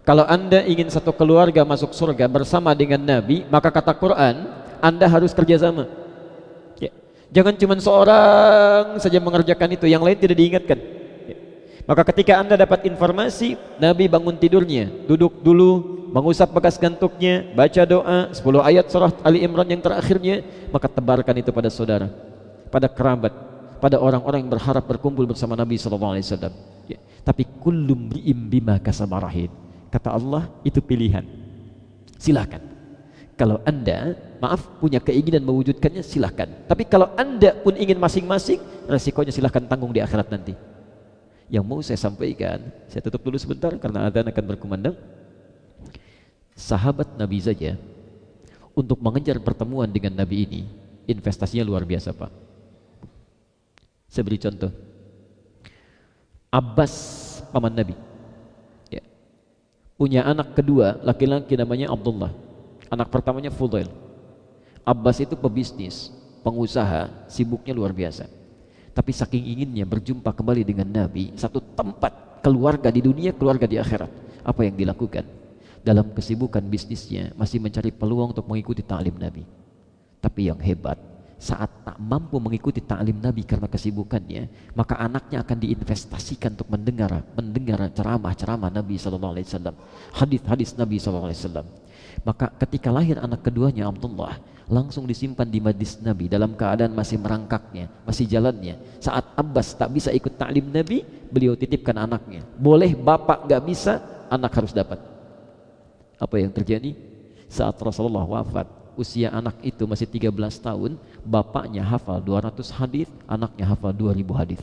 Kalau anda ingin satu keluarga masuk surga bersama dengan Nabi, maka kata Quran, anda harus kerjasama. Ya. Jangan cuma seorang saja mengerjakan itu, yang lain tidak diingatkan. Ya. Maka ketika anda dapat informasi, Nabi bangun tidurnya, duduk dulu, mengusap bekas gantuknya, baca doa, 10 ayat surah Ali Imran yang terakhirnya, maka tebarkan itu pada saudara pada kerabat, pada orang-orang yang berharap berkumpul bersama Nabi sallallahu alaihi wasallam. Ya. Tapi kullum bi'im bima. Kata Allah, itu pilihan. Silakan. Kalau Anda, maaf, punya keinginan mewujudkannya, silakan. Tapi kalau Anda pun ingin masing-masing, resikonya silakan tanggung di akhirat nanti. Yang mau saya sampaikan, saya tutup dulu sebentar karena adzan akan berkumandang. Sahabat Nabi saja untuk mengejar pertemuan dengan Nabi ini, investasinya luar biasa, Pak. Saya beri contoh. Abbas paman Nabi. Ya. Punya anak kedua laki-laki namanya Abdullah. Anak pertamanya Fudail. Abbas itu pebisnis, pengusaha, sibuknya luar biasa. Tapi saking inginnya berjumpa kembali dengan Nabi, satu tempat keluarga di dunia, keluarga di akhirat. Apa yang dilakukan? Dalam kesibukan bisnisnya, masih mencari peluang untuk mengikuti ta'lim Nabi. Tapi yang hebat, saat tak mampu mengikuti ta'lim Nabi karena kesibukannya, maka anaknya akan diinvestasikan untuk mendengar mendengar ceramah-ceramah Nabi sallallahu hadis-hadis Nabi sallallahu. Maka ketika lahir anak keduanya Abdullah, langsung disimpan di majlis Nabi dalam keadaan masih merangkaknya, masih jalannya. Saat Abbas tak bisa ikut ta'lim Nabi, beliau titipkan anaknya. Boleh bapak gak bisa, anak harus dapat. Apa yang terjadi? Saat Rasulullah wafat, usia anak itu masih 13 tahun, bapaknya hafal 200 hadis, anaknya hafal 2000 hadis.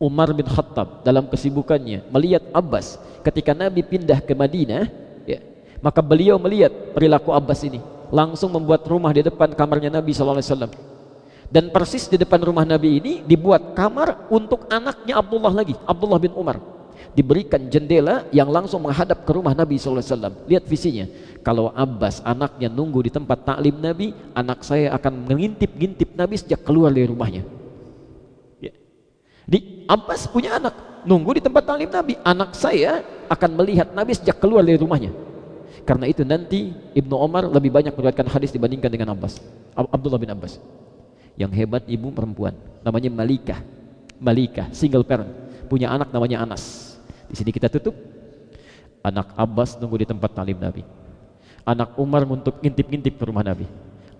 Umar bin Khattab dalam kesibukannya melihat Abbas ketika Nabi pindah ke Madinah, ya, maka beliau melihat perilaku Abbas ini, langsung membuat rumah di depan kamarnya Nabi wasallam. Dan persis di depan rumah Nabi ini dibuat kamar untuk anaknya Abdullah lagi, Abdullah bin Umar diberikan jendela yang langsung menghadap ke rumah Nabi SAW. Lihat visinya. Kalau Abbas anaknya nunggu di tempat taklim Nabi, anak saya akan mengintip-ngintip Nabi sejak keluar dari rumahnya. Ya. Di Abbas punya anak, nunggu di tempat taklim Nabi. Anak saya akan melihat Nabi sejak keluar dari rumahnya. Karena itu nanti Ibnu Omar lebih banyak meriwayatkan hadis dibandingkan dengan Abbas. Abdullah bin Abbas. Yang hebat ibu perempuan, namanya Malikah. Malikah, single parent, punya anak namanya Anas. Di sini kita tutup. Anak Abbas nunggu di tempat talim Nabi. Anak Umar untuk ngintip-ngintip ke rumah Nabi.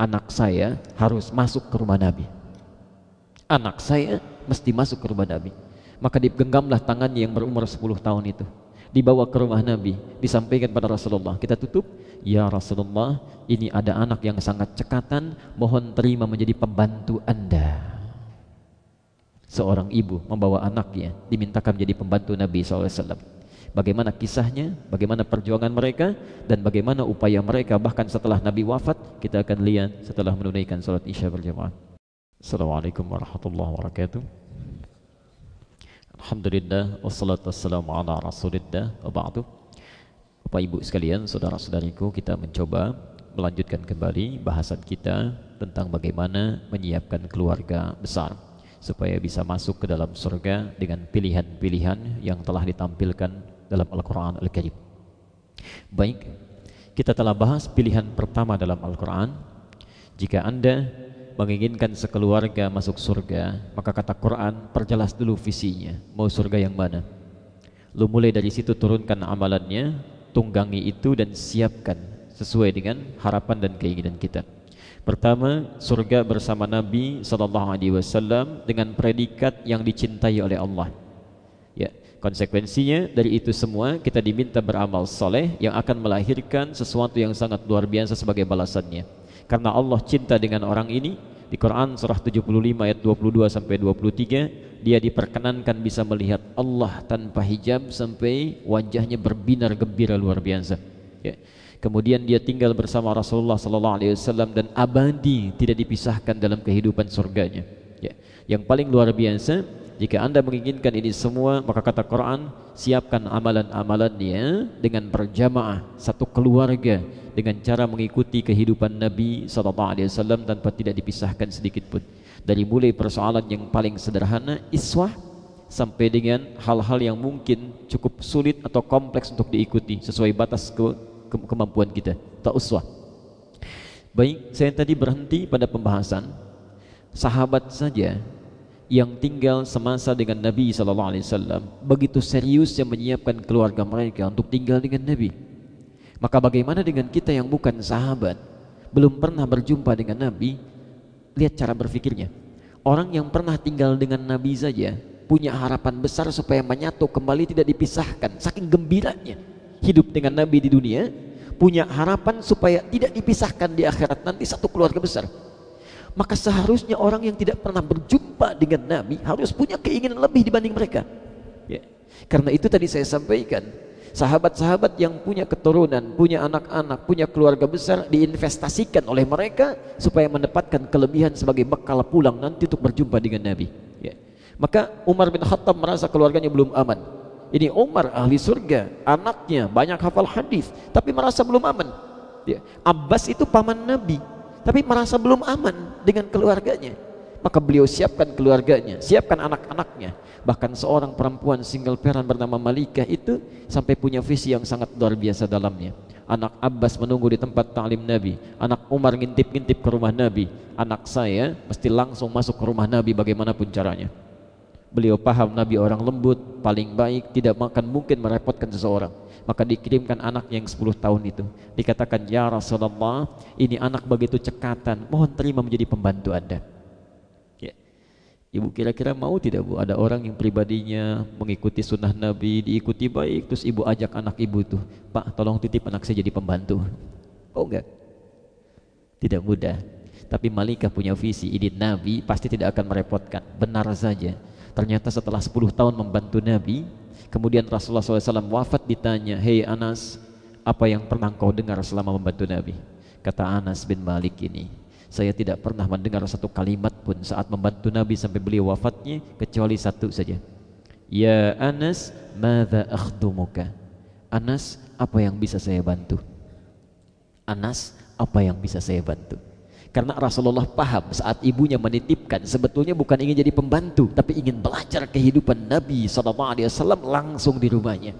anak saya harus masuk ke rumah Nabi. Anak saya mesti masuk ke rumah Nabi. Maka digenggamlah tangannya yang berumur 10 tahun itu. Dibawa ke rumah Nabi, disampaikan pada Rasulullah. Kita tutup, Ya Rasulullah, ini ada anak yang sangat cekatan, mohon terima menjadi pembantu Anda. Seorang ibu membawa anaknya, dimintakan menjadi pembantu Nabi SAW. Bagaimana kisahnya, bagaimana perjuangan mereka, dan bagaimana upaya mereka bahkan setelah Nabi wafat, kita akan lihat setelah menunaikan salat Isya berjamaah. Assalamualaikum warahmatullahi wabarakatuh Alhamdulillah Wassalatu wassalamu ala rasulillah Wa Bapak ibu sekalian, saudara-saudariku Kita mencoba melanjutkan kembali Bahasan kita tentang bagaimana Menyiapkan keluarga besar Supaya bisa masuk ke dalam surga Dengan pilihan-pilihan yang telah ditampilkan Dalam Al-Quran Al-Karim Baik Kita telah bahas pilihan pertama dalam Al-Quran Jika anda menginginkan sekeluarga masuk surga, maka kata Quran, perjelas dulu visinya, mau surga yang mana. Lu mulai dari situ turunkan amalannya, tunggangi itu dan siapkan sesuai dengan harapan dan keinginan kita. Pertama, surga bersama Nabi sallallahu alaihi wasallam dengan predikat yang dicintai oleh Allah. Ya, konsekuensinya dari itu semua kita diminta beramal soleh yang akan melahirkan sesuatu yang sangat luar biasa sebagai balasannya. Karena Allah cinta dengan orang ini di Quran surah 75 ayat 22 sampai 23 dia diperkenankan bisa melihat Allah tanpa hijab sampai wajahnya berbinar gembira luar biasa. Ya. Kemudian dia tinggal bersama Rasulullah sallallahu alaihi wasallam dan abadi tidak dipisahkan dalam kehidupan surganya. Ya. Yang paling luar biasa jika anda menginginkan ini semua maka kata Quran siapkan amalan-amalannya dengan berjamaah satu keluarga dengan cara mengikuti kehidupan Nabi SAW tanpa tidak dipisahkan sedikit pun dari mulai persoalan yang paling sederhana iswah sampai dengan hal-hal yang mungkin cukup sulit atau kompleks untuk diikuti sesuai batas ke, ke kemampuan kita tak uswah baik saya tadi berhenti pada pembahasan sahabat saja yang tinggal semasa dengan Nabi sallallahu alaihi begitu serius yang menyiapkan keluarga mereka untuk tinggal dengan Nabi. Maka bagaimana dengan kita yang bukan sahabat, belum pernah berjumpa dengan Nabi? Lihat cara berfikirnya. Orang yang pernah tinggal dengan Nabi saja punya harapan besar supaya menyatu kembali tidak dipisahkan. Saking gembiranya hidup dengan Nabi di dunia, punya harapan supaya tidak dipisahkan di akhirat nanti satu keluarga besar maka seharusnya orang yang tidak pernah berjumpa dengan Nabi harus punya keinginan lebih dibanding mereka ya. karena itu tadi saya sampaikan sahabat-sahabat yang punya keturunan punya anak-anak, punya keluarga besar diinvestasikan oleh mereka supaya mendapatkan kelebihan sebagai bekal pulang nanti untuk berjumpa dengan Nabi ya. maka Umar bin Khattab merasa keluarganya belum aman ini Umar ahli surga anaknya banyak hafal hadis tapi merasa belum aman. Ya. Abbas itu paman Nabi tapi merasa belum aman dengan keluarganya. Maka beliau siapkan keluarganya siapkan anak-anaknya. Bahkan seorang perempuan single parent bernama Malikah itu sampai punya visi yang sangat luar biasa dalamnya. Anak Abbas menunggu di tempat ta'lim Nabi. Anak Umar ngintip-ngintip ke rumah Nabi. Anak saya mesti langsung masuk ke rumah Nabi bagaimanapun caranya beliau paham Nabi orang lembut paling baik tidak makan mungkin merepotkan seseorang. Maka dikirimkan anak yang 10 tahun itu. Dikatakan ya Rasulullah ini anak begitu cekatan mohon terima menjadi pembantu anda. Ya. ibu kira-kira mau tidak bu? Ada orang yang pribadinya mengikuti sunnah Nabi diikuti baik terus ibu ajak anak ibu tuh pak tolong titip anak saya jadi pembantu. Oh enggak tidak mudah. Tapi Malika punya visi ini Nabi pasti tidak akan merepotkan. Benar saja ternyata setelah 10 tahun membantu Nabi Kemudian Rasulullah SAW wafat ditanya, Hei Anas, apa yang pernah kau dengar selama membantu Nabi? Kata Anas bin Malik ini, saya tidak pernah mendengar satu kalimat pun saat membantu Nabi sampai beliau wafatnya kecuali satu saja. Ya Anas, mada akhdumuka? Anas, apa yang bisa saya bantu? Anas, apa yang bisa saya bantu? Karena Rasulullah paham saat ibunya menitipkan sebetulnya bukan ingin jadi pembantu tapi ingin belajar kehidupan Nabi SAW langsung di rumahnya.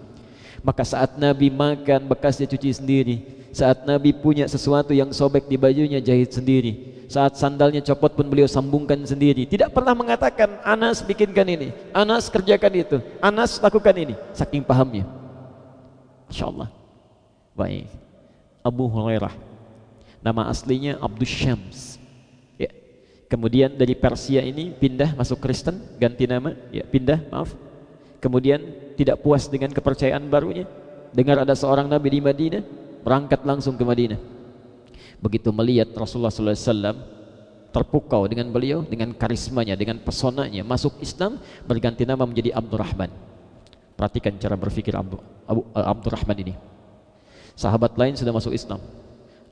Maka saat Nabi makan bekasnya cuci sendiri, saat Nabi punya sesuatu yang sobek di bajunya jahit sendiri, saat sandalnya copot pun beliau sambungkan sendiri. Tidak pernah mengatakan Anas bikinkan ini, Anas kerjakan itu, Anas lakukan ini. Saking pahamnya. Insya Allah. Baik. Abu Hurairah Nama aslinya Abdus Syams. Ya. Kemudian dari Persia ini pindah masuk Kristen, ganti nama, ya pindah, maaf. Kemudian tidak puas dengan kepercayaan barunya, dengar ada seorang nabi di Madinah, berangkat langsung ke Madinah. Begitu melihat Rasulullah SAW terpukau dengan beliau, dengan karismanya, dengan pesonanya, masuk Islam, berganti nama menjadi Abdurrahman. Perhatikan cara Abu, uh, Abdurrahman ini. Sahabat lain sudah masuk Islam.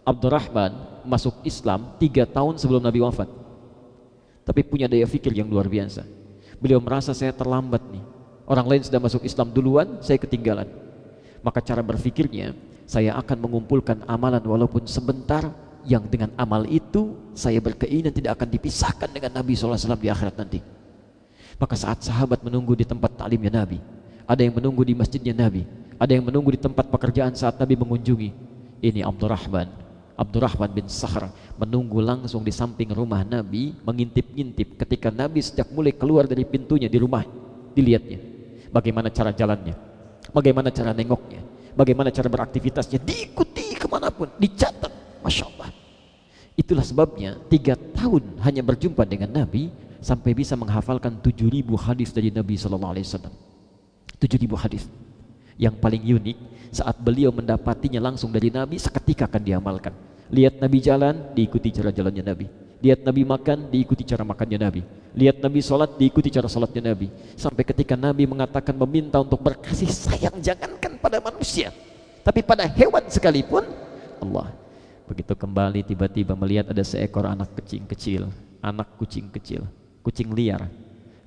Abdurrahman masuk Islam tiga tahun sebelum Nabi wafat. Tapi punya daya fikir yang luar biasa. Beliau merasa saya terlambat nih. Orang lain sudah masuk Islam duluan, saya ketinggalan. Maka cara berfikirnya, saya akan mengumpulkan amalan walaupun sebentar yang dengan amal itu saya berkeinginan tidak akan dipisahkan dengan Nabi SAW di akhirat nanti. Maka saat sahabat menunggu di tempat taklimnya Nabi, ada yang menunggu di masjidnya Nabi, ada yang menunggu di tempat pekerjaan saat Nabi mengunjungi. Ini Abdurrahman, Abdurrahman bin Sahr menunggu langsung di samping rumah Nabi, mengintip-ngintip ketika Nabi sejak mulai keluar dari pintunya di rumah, dilihatnya. Bagaimana cara jalannya, bagaimana cara nengoknya, bagaimana cara beraktivitasnya, diikuti ke mana pun, dicatat. Masya Allah. Itulah sebabnya tiga tahun hanya berjumpa dengan Nabi sampai bisa menghafalkan tujuh ribu hadis dari Nabi Sallallahu Alaihi Wasallam. 7000 hadis. Yang paling unik saat beliau mendapatinya langsung dari Nabi seketika akan diamalkan. Lihat Nabi jalan, diikuti cara jalannya Nabi. Lihat Nabi makan, diikuti cara makannya Nabi. Lihat Nabi sholat, diikuti cara sholatnya Nabi. Sampai ketika Nabi mengatakan meminta untuk berkasih sayang, jangankan pada manusia. Tapi pada hewan sekalipun, Allah. Begitu kembali tiba-tiba melihat ada seekor anak kucing kecil. Anak kucing kecil. Kucing liar.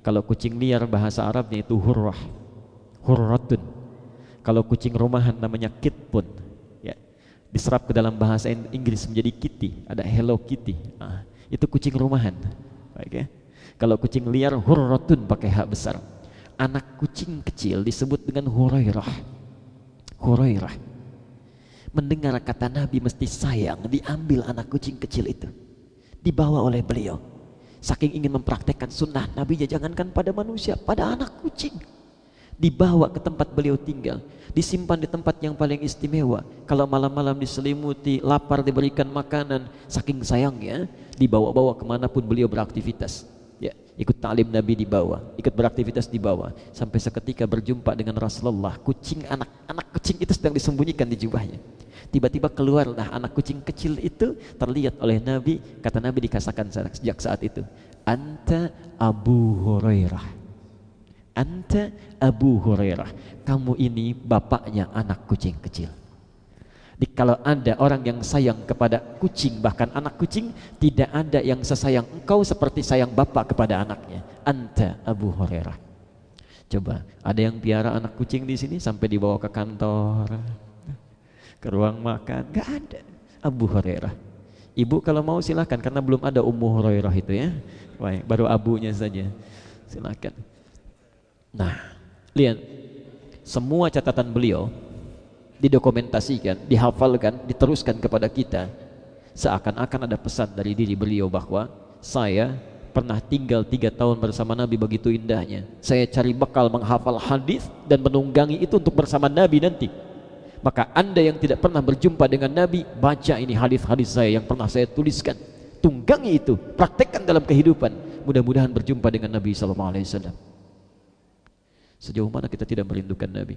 Kalau kucing liar bahasa Arabnya itu hurrah hurratun. Kalau kucing rumahan namanya kitpun. Ya. Diserap ke dalam bahasa Inggris menjadi kitty, ada Hello Kitty. Ah, itu kucing rumahan. Baik ya. Kalau kucing liar hurratun pakai hak besar. Anak kucing kecil disebut dengan Hurairah. Hurairah. Mendengar kata Nabi mesti sayang, diambil anak kucing kecil itu. Dibawa oleh beliau. Saking ingin mempraktekkan sunnah Nabi jangankan pada manusia, pada anak kucing dibawa ke tempat beliau tinggal, disimpan di tempat yang paling istimewa. Kalau malam-malam diselimuti, lapar diberikan makanan, saking sayangnya dibawa-bawa ke mana pun beliau beraktivitas. Ya, ikut talim Nabi dibawa, ikut beraktivitas dibawa, sampai seketika berjumpa dengan Rasulullah. Kucing anak-anak kucing itu sedang disembunyikan di jubahnya. Tiba-tiba keluarlah anak kucing kecil itu terlihat oleh Nabi. Kata Nabi dikasahkan sejak saat itu, Anta Abu Hurairah Anta Abu Hurairah. Kamu ini bapaknya anak kucing kecil. Di, kalau ada orang yang sayang kepada kucing bahkan anak kucing tidak ada yang sesayang engkau seperti sayang bapak kepada anaknya. Anta Abu Hurairah. Coba ada yang piara anak kucing di sini sampai dibawa ke kantor ke ruang makan? Gak ada. Abu Hurairah. Ibu kalau mau silahkan karena belum ada Ummu Hurairah itu ya. Baik, baru abunya saja. Silahkan Nah, lihat semua catatan beliau didokumentasikan, dihafalkan, diteruskan kepada kita seakan-akan ada pesan dari diri beliau bahwa saya pernah tinggal tiga tahun bersama Nabi begitu indahnya. Saya cari bekal menghafal hadis dan menunggangi itu untuk bersama Nabi nanti. Maka anda yang tidak pernah berjumpa dengan Nabi, baca ini hadis-hadis saya yang pernah saya tuliskan. Tunggangi itu, praktekkan dalam kehidupan. Mudah-mudahan berjumpa dengan Nabi Sallallahu Alaihi Wasallam. Sejauh mana kita tidak merindukan Nabi?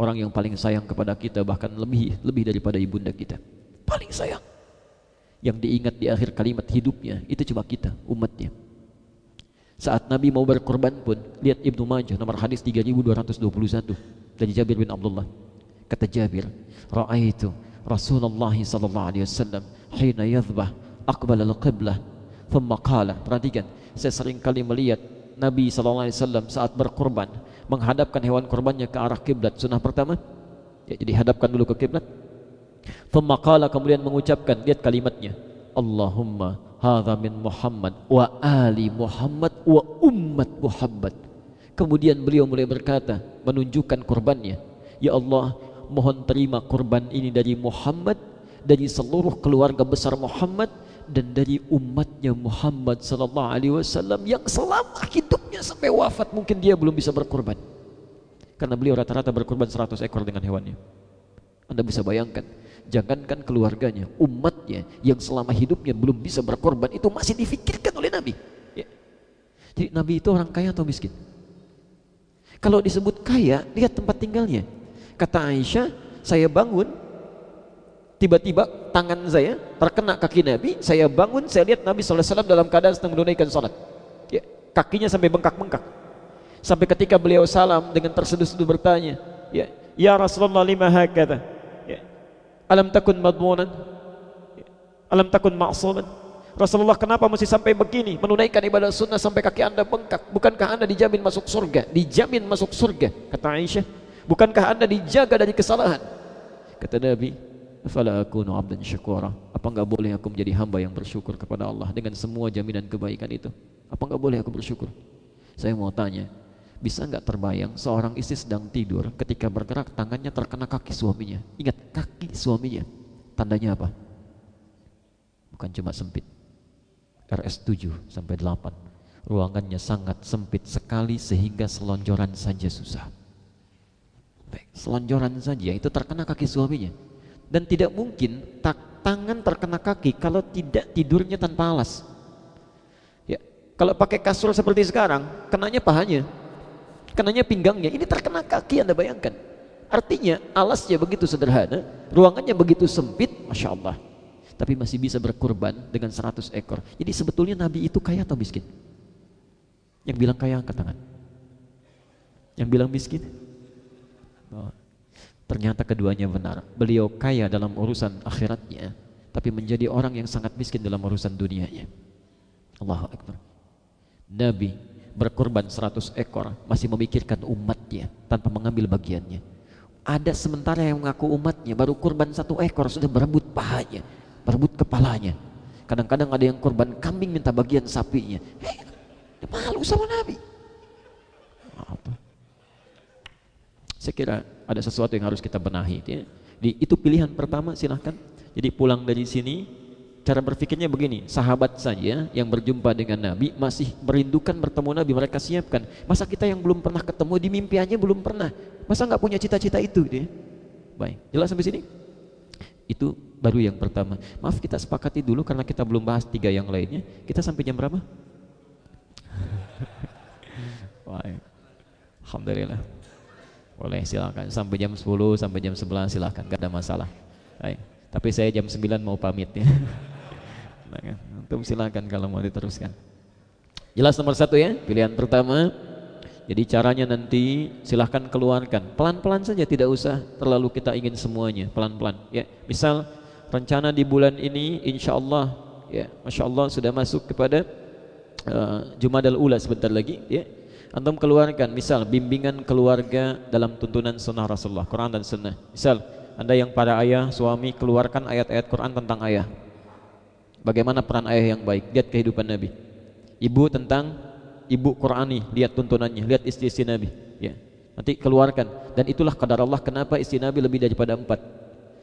Orang yang paling sayang kepada kita Bahkan lebih lebih daripada ibunda kita. Paling sayang. Yang diingat di akhir kalimat hidupnya Itu cuma kita, umatnya. Saat Nabi mau berkorban pun Lihat Ibnu Majah nomor hadis 3221 Dari Jabir bin Abdullah. Kata Jabir Ra'aitu Rasulullah sallallahu alaihi wasallam Hina yadhbah Aqbal al-qiblah. Thumma qala Perhatikan Saya sering kali melihat Nabi SAW saat berkorban menghadapkan hewan korbannya ke arah kiblat. Sunnah pertama ya, jadi hadapkan dulu ke kiblat. Thumma kemudian mengucapkan lihat kalimatnya. Allahumma hadha min Muhammad wa ali Muhammad wa ummat Muhammad. Kemudian beliau mulai berkata menunjukkan korbannya. Ya Allah mohon terima korban ini dari Muhammad dari seluruh keluarga besar Muhammad dan dari umatnya Muhammad sallallahu alaihi wasallam yang selama hidupnya sampai wafat mungkin dia belum bisa berkorban. Karena beliau rata-rata berkorban 100 ekor dengan hewannya. Anda bisa bayangkan Jangankan keluarganya, umatnya yang selama hidupnya belum bisa berkorban itu masih difikirkan oleh Nabi. Ya. Jadi Nabi itu orang kaya atau miskin? Kalau disebut kaya, lihat tempat tinggalnya. Kata Aisyah, saya bangun, tiba-tiba tangan saya terkena kaki Nabi, saya bangun, saya lihat Nabi SAW dalam keadaan sedang menunaikan salat. Ya, kakinya sampai bengkak-bengkak. Sampai ketika beliau salam dengan terseduh-seduh bertanya, ya, ya Rasulullah lima hakata. Ya. Alam takun madmunan? Ya. Alam takun ma'suman? Rasulullah kenapa mesti sampai begini menunaikan ibadah sunnah sampai kaki anda bengkak bukankah anda dijamin masuk surga dijamin masuk surga kata Aisyah bukankah anda dijaga dari kesalahan kata Nabi Fala akunu abdan syukura. Apa enggak boleh aku menjadi hamba yang bersyukur kepada Allah dengan semua jaminan kebaikan itu? Apa enggak boleh aku bersyukur? Saya mau tanya, bisa enggak terbayang seorang istri sedang tidur ketika bergerak tangannya terkena kaki suaminya? Ingat kaki suaminya. Tandanya apa? Bukan cuma sempit. RS 7 sampai 8. Ruangannya sangat sempit sekali sehingga selonjoran saja susah. Baik, selonjoran saja itu terkena kaki suaminya dan tidak mungkin tak, tangan terkena kaki kalau tidak tidurnya tanpa alas. Ya, kalau pakai kasur seperti sekarang, kenanya pahanya, kenanya pinggangnya, ini terkena kaki Anda bayangkan. Artinya alasnya begitu sederhana, ruangannya begitu sempit, masya Allah. Tapi masih bisa berkorban dengan 100 ekor. Jadi sebetulnya Nabi itu kaya atau miskin? Yang bilang kaya angkat tangan. Yang bilang miskin? Oh. Ternyata keduanya benar. Beliau kaya dalam urusan akhiratnya, tapi menjadi orang yang sangat miskin dalam urusan dunianya. Allahu Akbar. Nabi berkorban 100 ekor masih memikirkan umatnya tanpa mengambil bagiannya. Ada sementara yang mengaku umatnya baru korban satu ekor sudah berebut pahanya, berebut kepalanya. Kadang-kadang ada yang korban kambing minta bagian sapinya. Hei, malu sama Nabi. Apa? Saya kira ada sesuatu yang harus kita benahi. Ya. Di, itu pilihan pertama silahkan. Jadi pulang dari sini, cara berpikirnya begini, sahabat saja yang berjumpa dengan Nabi masih merindukan bertemu Nabi, mereka siapkan. Masa kita yang belum pernah ketemu di mimpi belum pernah, masa nggak punya cita-cita itu? Gitu ya? Baik, jelas sampai sini? Itu baru yang pertama. Maaf kita sepakati dulu karena kita belum bahas tiga yang lainnya. Kita sampai jam berapa? [laughs] Baik. Alhamdulillah. Boleh silakan sampai jam 10 sampai jam 11 silakan gak ada masalah. Baik. Tapi saya jam 9 mau pamit ya. [laughs] Nah, kan? Silakan kalau mau diteruskan. Jelas nomor satu ya, pilihan pertama. Jadi caranya nanti silahkan keluarkan pelan-pelan saja, tidak usah terlalu kita ingin semuanya, pelan-pelan. Ya, misal rencana di bulan ini, insya Allah, ya, masya Allah sudah masuk kepada uh, Jumadal Ula sebentar lagi. Ya, antum keluarkan misal bimbingan keluarga dalam tuntunan sunnah Rasulullah Quran dan sunnah. Misal anda yang pada ayah suami keluarkan ayat-ayat Quran tentang ayah. Bagaimana peran ayah yang baik? Lihat kehidupan Nabi. Ibu tentang ibu Qurani lihat tuntunannya lihat istri-istri Nabi. Ya. Nanti keluarkan. Dan itulah kadar Allah kenapa istri Nabi lebih daripada empat.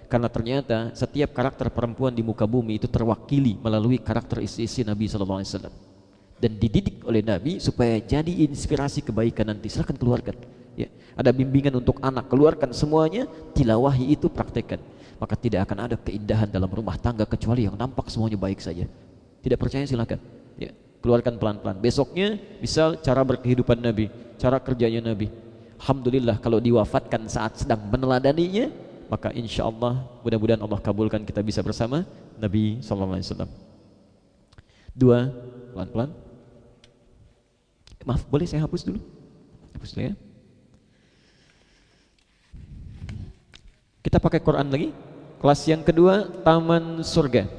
Karena ternyata setiap karakter perempuan di muka bumi itu terwakili melalui karakter istri-istri Nabi Sallallahu Alaihi Wasallam dan dididik oleh Nabi supaya jadi inspirasi kebaikan nanti. Silahkan keluarkan. Ya. Ada bimbingan untuk anak keluarkan semuanya tilawahi itu praktekkan. Maka tidak akan ada keindahan dalam rumah tangga kecuali yang nampak semuanya baik saja. Tidak percaya silahkan ya. Keluarkan pelan-pelan. Besoknya misal cara berkehidupan Nabi cara kerjanya Nabi. Alhamdulillah kalau diwafatkan saat sedang meneladaninya maka insya Allah mudah-mudahan Allah kabulkan kita bisa bersama Nabi Wasallam. Dua pelan-pelan Maaf, boleh saya hapus dulu? Hapus dulu ya. Kita pakai Quran lagi. Kelas yang kedua, Taman Surga.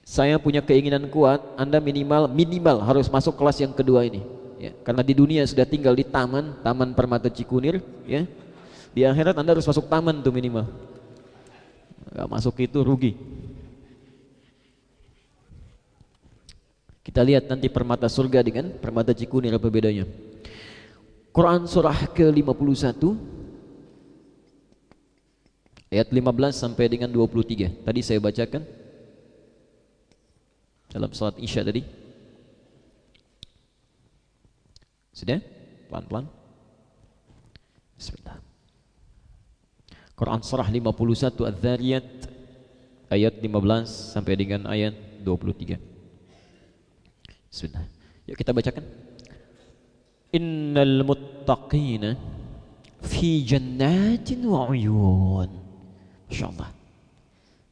Saya punya keinginan kuat, Anda minimal minimal harus masuk kelas yang kedua ini. Ya, karena di dunia sudah tinggal di taman, Taman Permata Cikunir, ya. Di akhirat Anda harus masuk taman tuh minimal. Gak masuk itu rugi. Kita lihat nanti permata surga dengan permata cikunir apa bedanya. Quran surah ke-51 ayat 15 sampai dengan 23. Tadi saya bacakan dalam salat Isya tadi. Sudah? Pelan-pelan. Bismillah. Quran surah 51 Adz-Dzariyat ayat 15 sampai dengan ayat 23. Bismillah. Yuk kita bacakan. Innal muttaqina fi jannatin wa uyun. Masyaallah.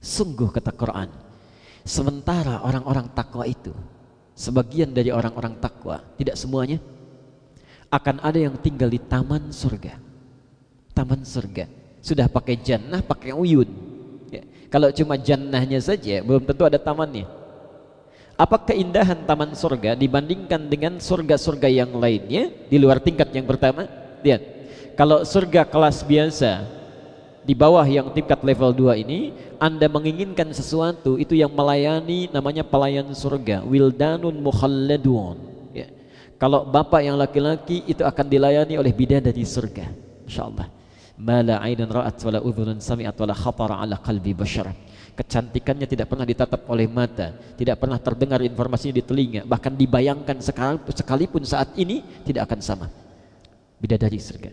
Sungguh kata Quran, sementara orang-orang takwa itu, sebagian dari orang-orang takwa, tidak semuanya, akan ada yang tinggal di taman surga. Taman surga. Sudah pakai jannah, pakai uyun. Ya. Kalau cuma jannahnya saja, belum tentu ada tamannya. Apa keindahan taman surga dibandingkan dengan surga-surga yang lainnya di luar tingkat yang pertama? Lihat, kalau surga kelas biasa di bawah yang tingkat level 2 ini Anda menginginkan sesuatu itu yang melayani namanya pelayan surga wildanun mukhalladun ya. kalau bapak yang laki-laki itu akan dilayani oleh bidadari surga insyaallah mala aidan ra'at wala udhunun sami'at wala khatara ala qalbi bashar. Kecantikannya tidak pernah ditatap oleh mata tidak pernah terdengar informasinya di telinga. Bahkan dibayangkan sekalipun saat ini tidak akan sama. Bidadari surga.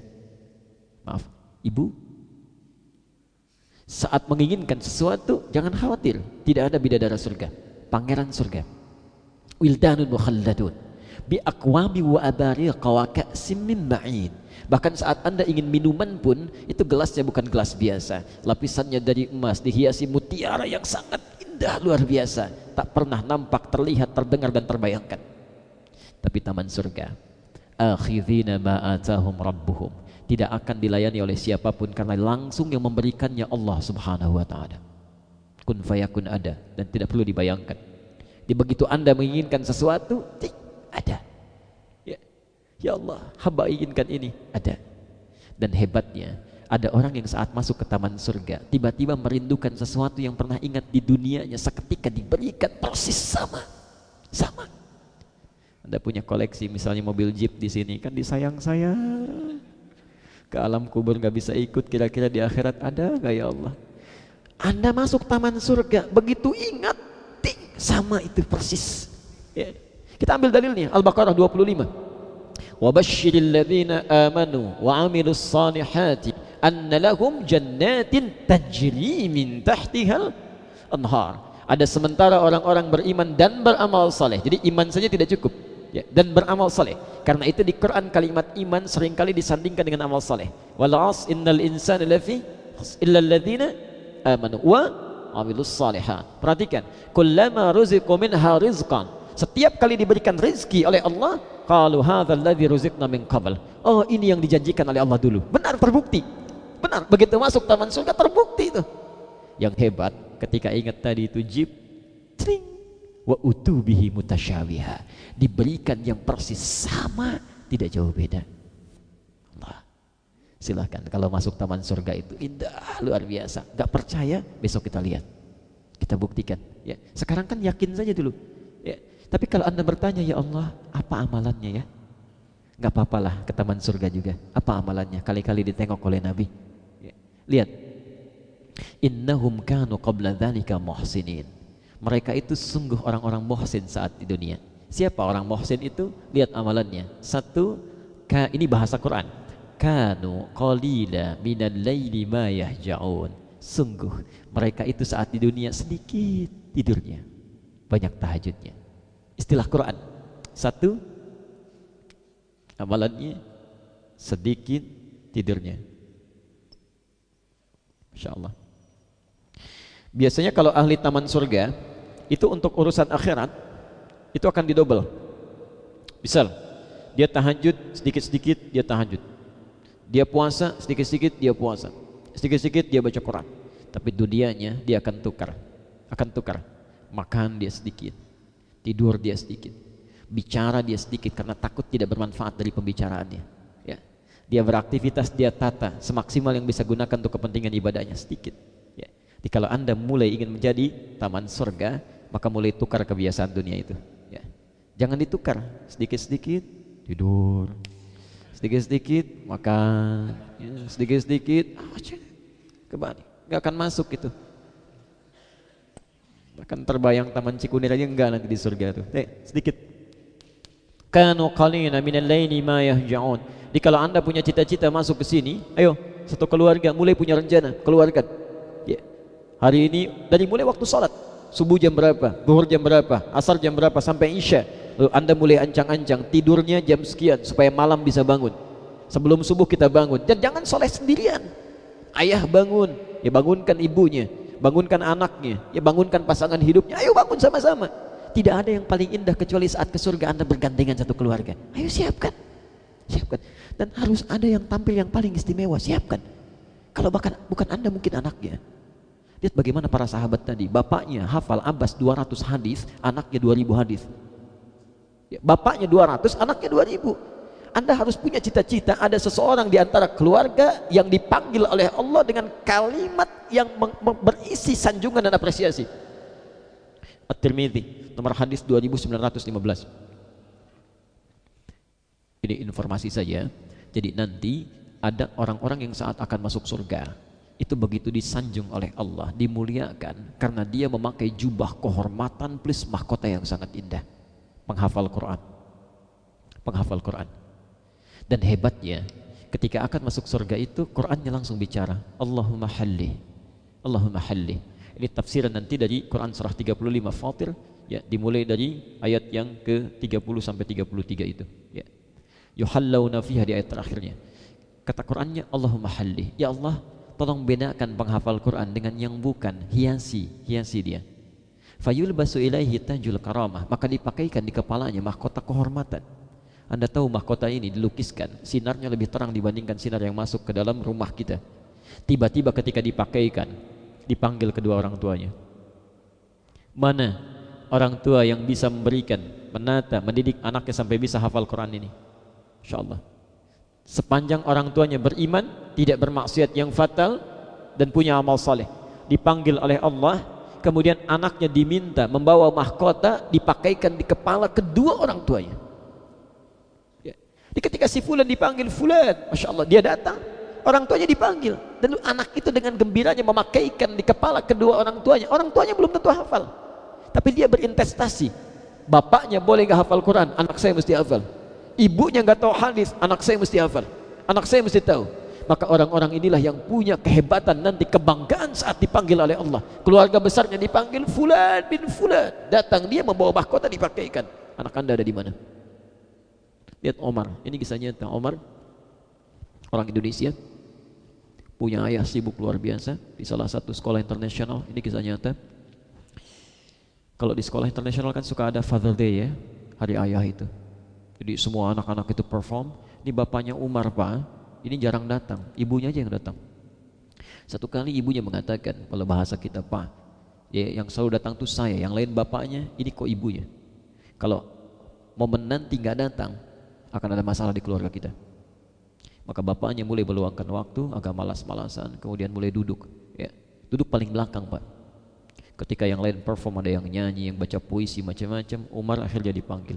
Maaf, ibu. Saat menginginkan sesuatu jangan khawatir, tidak ada bidadara surga, pangeran surga. Wildanun mukhalladun. Bi aqwami wa abariq wa ka'sim min ma'in. Bahkan saat Anda ingin minuman pun itu gelasnya bukan gelas biasa, lapisannya dari emas dihiasi mutiara yang sangat indah luar biasa, tak pernah nampak, terlihat, terdengar dan terbayangkan. Tapi taman surga, akhidhina ma atahum rabbuhum tidak akan dilayani oleh siapa pun karena langsung yang memberikannya Allah Subhanahu wa taala. Kun fayakun ada dan tidak perlu dibayangkan. Di begitu Anda menginginkan sesuatu, ada. Ya. Allah, hamba inginkan ini, ada. Dan hebatnya, ada orang yang saat masuk ke taman surga, tiba-tiba merindukan sesuatu yang pernah ingat di dunianya seketika diberikan persis sama. Sama. Anda punya koleksi misalnya mobil Jeep di sini kan disayang-sayang ke alam kubur nggak bisa ikut kira-kira di akhirat ada nggak ya Allah anda masuk taman surga begitu ingat ting, sama itu persis ya. kita ambil dalilnya Al-Baqarah 25 ladzina amanu wa amilus salihati anna lahum jannatin tajri min tahtihal anhar ada sementara orang-orang beriman dan beramal saleh jadi iman saja tidak cukup ya, dan beramal saleh. Karena itu di Quran kalimat iman sering kali disandingkan dengan amal saleh. Wal as innal insana lafi illa alladziina amanu wa amilus salihat. Perhatikan, kullama ruziqu minha rizqan. Setiap kali diberikan rezeki oleh Allah, qalu hadzal ladzi ruziqna min qabl. Oh, ini yang dijanjikan oleh Allah dulu. Benar terbukti. Benar, begitu masuk taman surga terbukti itu. Yang hebat ketika ingat tadi itu jib, tring, wa utubihi mutasyabiha diberikan yang persis sama tidak jauh beda Allah silahkan kalau masuk taman surga itu indah luar biasa gak percaya besok kita lihat kita buktikan ya sekarang kan yakin saja dulu tapi kalau anda bertanya ya Allah apa amalannya ya nggak apa-apalah ke taman surga juga apa amalannya kali-kali ditengok oleh Nabi ya. lihat innahum kanu qabla dzalika muhsinin mereka itu sungguh orang-orang muhsin saat di dunia. Siapa orang muhsin itu? Lihat amalannya. Satu, ka, ini bahasa Quran. Kanu qalila minal laili ma yahja'un. Sungguh mereka itu saat di dunia sedikit tidurnya. Banyak tahajudnya. Istilah Quran. Satu, amalannya sedikit tidurnya. Masya Allah. Biasanya kalau ahli taman surga itu untuk urusan akhirat itu akan didobel. Misal dia tahajud sedikit-sedikit dia tahajud. Dia puasa sedikit-sedikit dia puasa. Sedikit-sedikit dia baca Quran. Tapi dunianya dia akan tukar. Akan tukar. Makan dia sedikit. Tidur dia sedikit. Bicara dia sedikit karena takut tidak bermanfaat dari pembicaraannya. Ya. Dia beraktivitas dia tata semaksimal yang bisa gunakan untuk kepentingan ibadahnya sedikit. Ya. Jadi kalau Anda mulai ingin menjadi taman surga, maka mulai tukar kebiasaan dunia itu ya. jangan ditukar sedikit-sedikit tidur sedikit-sedikit makan ya, sedikit-sedikit kembali nggak akan masuk itu akan terbayang taman Cikunir aja enggak nanti di surga itu eh, sedikit kanu qalina minal laili ma yahja'un jadi kalau anda punya cita-cita masuk ke sini ayo satu keluarga mulai punya rencana keluarkan. Ya. Hari ini dari mulai waktu sholat subuh jam berapa, zuhur jam berapa, asar jam berapa sampai isya. Lalu anda mulai ancang-ancang tidurnya jam sekian supaya malam bisa bangun. Sebelum subuh kita bangun dan jangan soleh sendirian. Ayah bangun, ya bangunkan ibunya, bangunkan anaknya, ya bangunkan pasangan hidupnya. Ayo bangun sama-sama. Tidak ada yang paling indah kecuali saat ke surga Anda bergandengan satu keluarga. Ayo siapkan. Siapkan. Dan harus ada yang tampil yang paling istimewa, siapkan. Kalau bahkan bukan Anda mungkin anaknya. Lihat bagaimana para sahabat tadi, bapaknya hafal Abbas 200 hadis, anaknya 2000 hadis. Ya, bapaknya 200, anaknya 2000. Anda harus punya cita-cita ada seseorang di antara keluarga yang dipanggil oleh Allah dengan kalimat yang berisi sanjungan dan apresiasi. At-Tirmidzi, nomor hadis 2915. Ini informasi saja. Jadi nanti ada orang-orang yang saat akan masuk surga itu begitu disanjung oleh Allah, dimuliakan karena dia memakai jubah kehormatan plus mahkota yang sangat indah. Penghafal Quran. Penghafal Quran. Dan hebatnya ketika akan masuk surga itu Qurannya langsung bicara, Allahumma halli. Allahumma halli. Ini tafsiran nanti dari Quran surah 35 Fatir ya dimulai dari ayat yang ke-30 sampai 33 itu ya. Yuhallawna fiha di ayat terakhirnya. Kata Qurannya Allahumma halli. Ya Allah, tolong bedakan penghafal Quran dengan yang bukan hiasi hiasi dia fayul basu ilaihi tajul karamah maka dipakaikan di kepalanya mahkota kehormatan anda tahu mahkota ini dilukiskan. Sinarnya lebih terang dibandingkan sinar yang masuk ke dalam rumah kita. Tiba-tiba ketika dipakaikan dipanggil kedua orang tuanya. Mana orang tua yang bisa memberikan menata mendidik anaknya sampai bisa hafal Quran ini? Insyaallah. Sepanjang orang tuanya beriman tidak bermaksiat yang fatal dan punya amal saleh. Dipanggil oleh Allah kemudian anaknya diminta membawa mahkota dipakaikan di kepala kedua orang tuanya ya. Di ketika si fulan dipanggil fulan Masya Allah dia datang orang tuanya dipanggil dan anak itu dengan gembiranya memakaikan di kepala kedua orang tuanya orang tuanya belum tentu hafal tapi dia berinvestasi bapaknya boleh gak hafal Quran anak saya mesti hafal ibunya nggak tahu hadis, anak saya mesti hafal. Anak saya mesti tahu. Maka orang-orang inilah yang punya kehebatan nanti kebanggaan saat dipanggil oleh Allah. Keluarga besarnya dipanggil fulan bin fulan. Datang dia membawa mahkota dipakaikan. Anak Anda ada di mana? Lihat Omar. Ini kisahnya tentang Omar. Orang Indonesia. Punya ayah sibuk luar biasa di salah satu sekolah internasional. Ini kisah nyata. Kalau di sekolah internasional kan suka ada Father Day ya, hari ayah itu. Jadi semua anak-anak itu perform. Ini bapaknya Umar pak, ini jarang datang, ibunya aja yang datang. Satu kali ibunya mengatakan, kalau bahasa kita pak, ya yang selalu datang tuh saya, yang lain bapaknya, ini kok ibunya. Kalau momen nanti nggak datang, akan ada masalah di keluarga kita. Maka bapaknya mulai meluangkan waktu, agak malas-malasan, kemudian mulai duduk. Ya, duduk paling belakang pak. Ketika yang lain perform ada yang nyanyi, yang baca puisi macam-macam, Umar akhirnya dipanggil.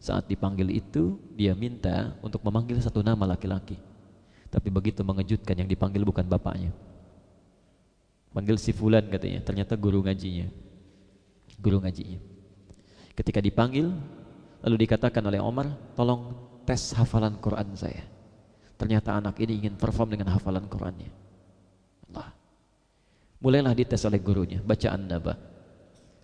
Saat dipanggil itu, dia minta untuk memanggil satu nama laki-laki. Tapi begitu mengejutkan yang dipanggil bukan bapaknya. Panggil si fulan katanya, ternyata guru ngajinya. Guru ngajinya. Ketika dipanggil, lalu dikatakan oleh Omar, tolong tes hafalan Quran saya. Ternyata anak ini ingin perform dengan hafalan Qurannya. Allah. Mulailah dites oleh gurunya, bacaan naba.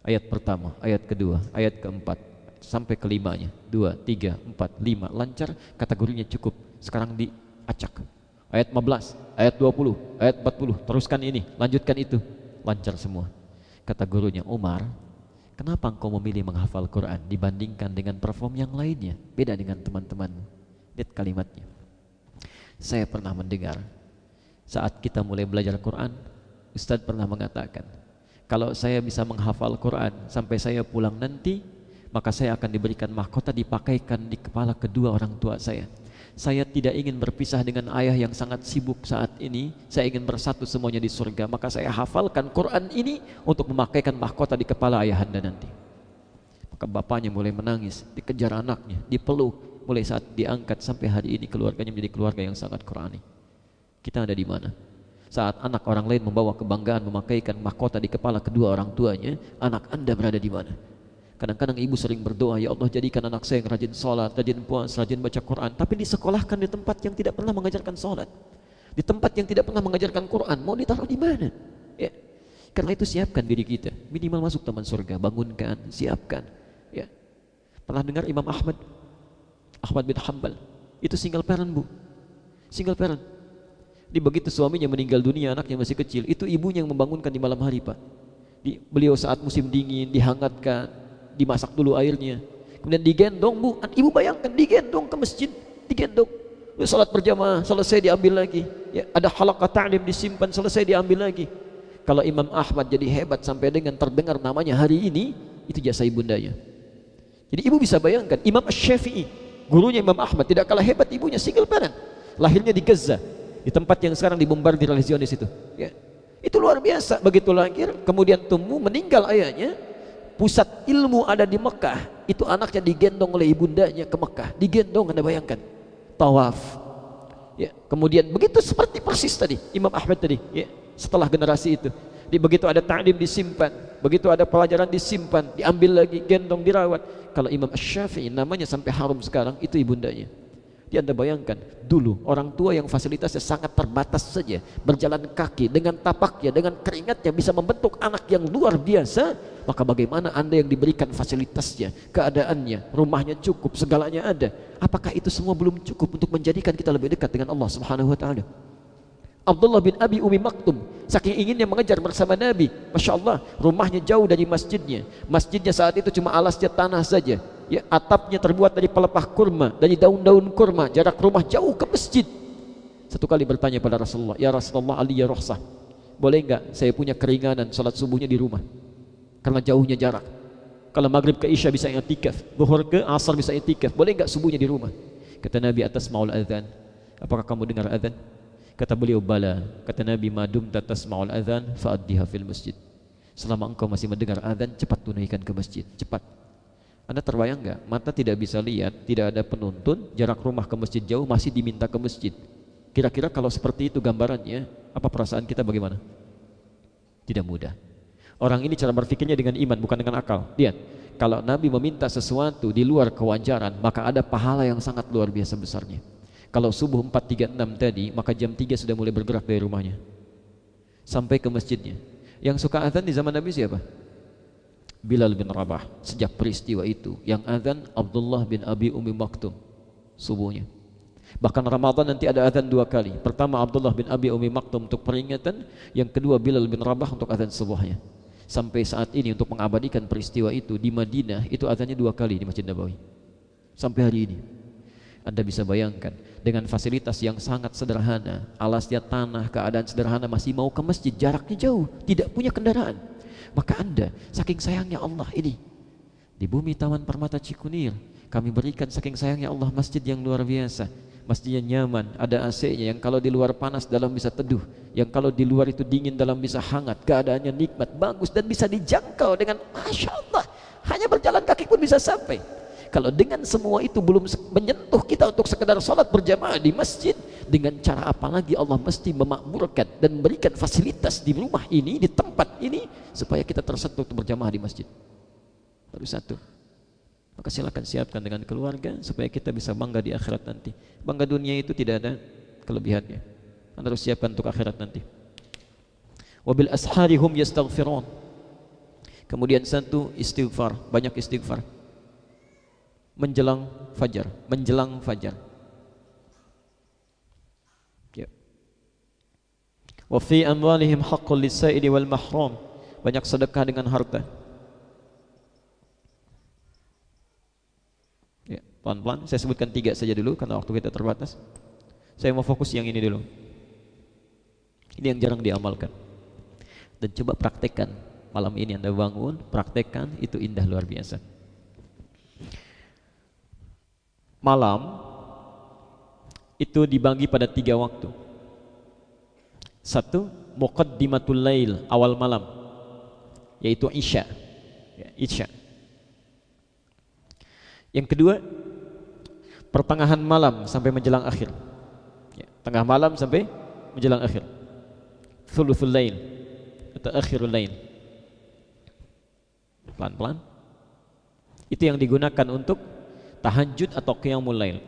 Ayat pertama, ayat kedua, ayat keempat, sampai kelimanya dua, tiga, empat, lima lancar kategorinya cukup sekarang diacak ayat 15, ayat 20, ayat 40 teruskan ini, lanjutkan itu lancar semua kata gurunya Umar kenapa engkau memilih menghafal Quran dibandingkan dengan perform yang lainnya? Beda dengan teman-teman. Lihat kalimatnya. Saya pernah mendengar saat kita mulai belajar Quran Ustadz pernah mengatakan kalau saya bisa menghafal Quran sampai saya pulang nanti maka saya akan diberikan mahkota dipakaikan di kepala kedua orang tua saya. Saya tidak ingin berpisah dengan ayah yang sangat sibuk saat ini. Saya ingin bersatu semuanya di surga. Maka saya hafalkan Quran ini untuk memakaikan mahkota di kepala ayahanda nanti. Maka bapaknya mulai menangis, dikejar anaknya, dipeluk. Mulai saat diangkat sampai hari ini keluarganya menjadi keluarga yang sangat Qurani. Kita ada di mana? Saat anak orang lain membawa kebanggaan memakaikan mahkota di kepala kedua orang tuanya, anak anda berada di mana? Kadang-kadang ibu sering berdoa, ya Allah jadikan anak saya yang rajin sholat, rajin puasa, rajin baca Quran. Tapi disekolahkan di tempat yang tidak pernah mengajarkan sholat. Di tempat yang tidak pernah mengajarkan Quran, mau ditaruh di mana? Ya. Karena itu siapkan diri kita, minimal masuk taman surga, bangunkan, siapkan. Ya. Pernah dengar Imam Ahmad Ahmad bin Hambal itu single parent bu, single parent. Di begitu suaminya meninggal dunia, anaknya masih kecil, itu ibunya yang membangunkan di malam hari pak. Di, beliau saat musim dingin dihangatkan, dimasak dulu airnya, kemudian digendong bu, ibu bayangkan digendong ke masjid, digendong Salat berjamaah selesai diambil lagi. Ya, ada halaqah ta'lim disimpan selesai diambil lagi. Kalau Imam Ahmad jadi hebat sampai dengan terdengar namanya hari ini, itu jasa ibundanya. Jadi ibu bisa bayangkan Imam Syafi'i, gurunya Imam Ahmad tidak kalah hebat ibunya single parent. Lahirnya di Gaza, di tempat yang sekarang dibombardir oleh Zionis itu. Ya. Itu luar biasa. Begitu lahir, kemudian tumbuh, meninggal ayahnya. Pusat ilmu ada di Mekah. Itu anaknya digendong oleh ibundanya ke Mekah. Digendong, anda bayangkan tawaf. Ya, kemudian begitu seperti persis tadi Imam Ahmad tadi, ya, setelah generasi itu. Di begitu ada ta'lim disimpan, begitu ada pelajaran disimpan, diambil lagi, gendong, dirawat. Kalau Imam Syafi'i namanya sampai harum sekarang itu ibundanya. Dia anda bayangkan dulu orang tua yang fasilitasnya sangat terbatas saja berjalan kaki dengan tapaknya dengan keringatnya bisa membentuk anak yang luar biasa maka bagaimana anda yang diberikan fasilitasnya keadaannya rumahnya cukup segalanya ada? Apakah itu semua belum cukup untuk menjadikan kita lebih dekat dengan Allah Subhanahu Wa Taala? Abdullah bin Abi Umi Maktum saking inginnya mengejar bersama Nabi. Masya Allah rumahnya jauh dari masjidnya. Masjidnya saat itu cuma alasnya tanah saja. Ya atapnya terbuat dari pelepah kurma dari daun-daun kurma. Jarak rumah jauh ke masjid. Satu kali bertanya pada Rasulullah ya Rasulullah Ali ya Rohsah boleh enggak saya punya keringanan salat subuhnya di rumah karena jauhnya jarak kalau maghrib ke isya bisa i'tikaf zuhur ke asar bisa i'tikaf boleh enggak subuhnya di rumah kata Nabi atas maul adzan apakah kamu dengar adzan Kata beliau bala. Kata Nabi madum tatasma'ul adzan fa'addiha fil masjid. Selama engkau masih mendengar adzan cepat tunaikan ke masjid, cepat. Anda terbayang enggak? Mata tidak bisa lihat, tidak ada penuntun, jarak rumah ke masjid jauh masih diminta ke masjid. Kira-kira kalau seperti itu gambarannya, apa perasaan kita bagaimana? Tidak mudah. Orang ini cara berpikirnya dengan iman bukan dengan akal. Lihat, kalau Nabi meminta sesuatu di luar kewajaran, maka ada pahala yang sangat luar biasa besarnya. Kalau subuh 4.36 tadi, maka jam 3 sudah mulai bergerak dari rumahnya. Sampai ke masjidnya. Yang suka azan di zaman Nabi siapa? Bilal bin Rabah. Sejak peristiwa itu, yang azan Abdullah bin Abi Umi Maktum. Subuhnya. Bahkan Ramadan nanti ada azan dua kali. Pertama Abdullah bin Abi Umi Maktum untuk peringatan, yang kedua Bilal bin Rabah untuk azan subuhnya. Sampai saat ini untuk mengabadikan peristiwa itu di Madinah, itu azannya dua kali di Masjid Nabawi. Sampai hari ini. Anda bisa bayangkan dengan fasilitas yang sangat sederhana, alasnya tanah, keadaan sederhana masih mau ke masjid, jaraknya jauh, tidak punya kendaraan. Maka Anda saking sayangnya Allah ini di bumi Taman Permata Cikunir, kami berikan saking sayangnya Allah masjid yang luar biasa. Masjidnya nyaman, ada AC-nya yang kalau di luar panas dalam bisa teduh, yang kalau di luar itu dingin dalam bisa hangat, keadaannya nikmat, bagus dan bisa dijangkau dengan Masya Allah. Hanya berjalan kaki pun bisa sampai. Kalau dengan semua itu belum menyentuh kita untuk sekedar sholat berjamaah di masjid, dengan cara apa lagi Allah mesti memakmurkan dan memberikan fasilitas di rumah ini, di tempat ini, supaya kita tersentuh untuk berjamaah di masjid. Baru satu. Maka silakan siapkan dengan keluarga supaya kita bisa bangga di akhirat nanti. Bangga dunia itu tidak ada kelebihannya. Anda harus siapkan untuk akhirat nanti. Wabil asharihum yastaghfirun. Kemudian satu istighfar, banyak istighfar menjelang fajar, menjelang fajar. Ya. Wa fi amwalihim haqqul lisaili wal mahrum. Banyak sedekah dengan harta. Ya, pelan-pelan saya sebutkan tiga saja dulu karena waktu kita terbatas. Saya mau fokus yang ini dulu. Ini yang jarang diamalkan. Dan coba praktekkan malam ini Anda bangun, praktekkan itu indah luar biasa malam itu dibagi pada tiga waktu. Satu, muqaddimatul lail, awal malam, yaitu isya. Ya, isya. Yang kedua, pertengahan malam sampai menjelang akhir. Ya, tengah malam sampai menjelang akhir. Thuluthul lail atau akhirul lail. Pelan-pelan. Itu yang digunakan untuk tahajud atau qiyamul lail.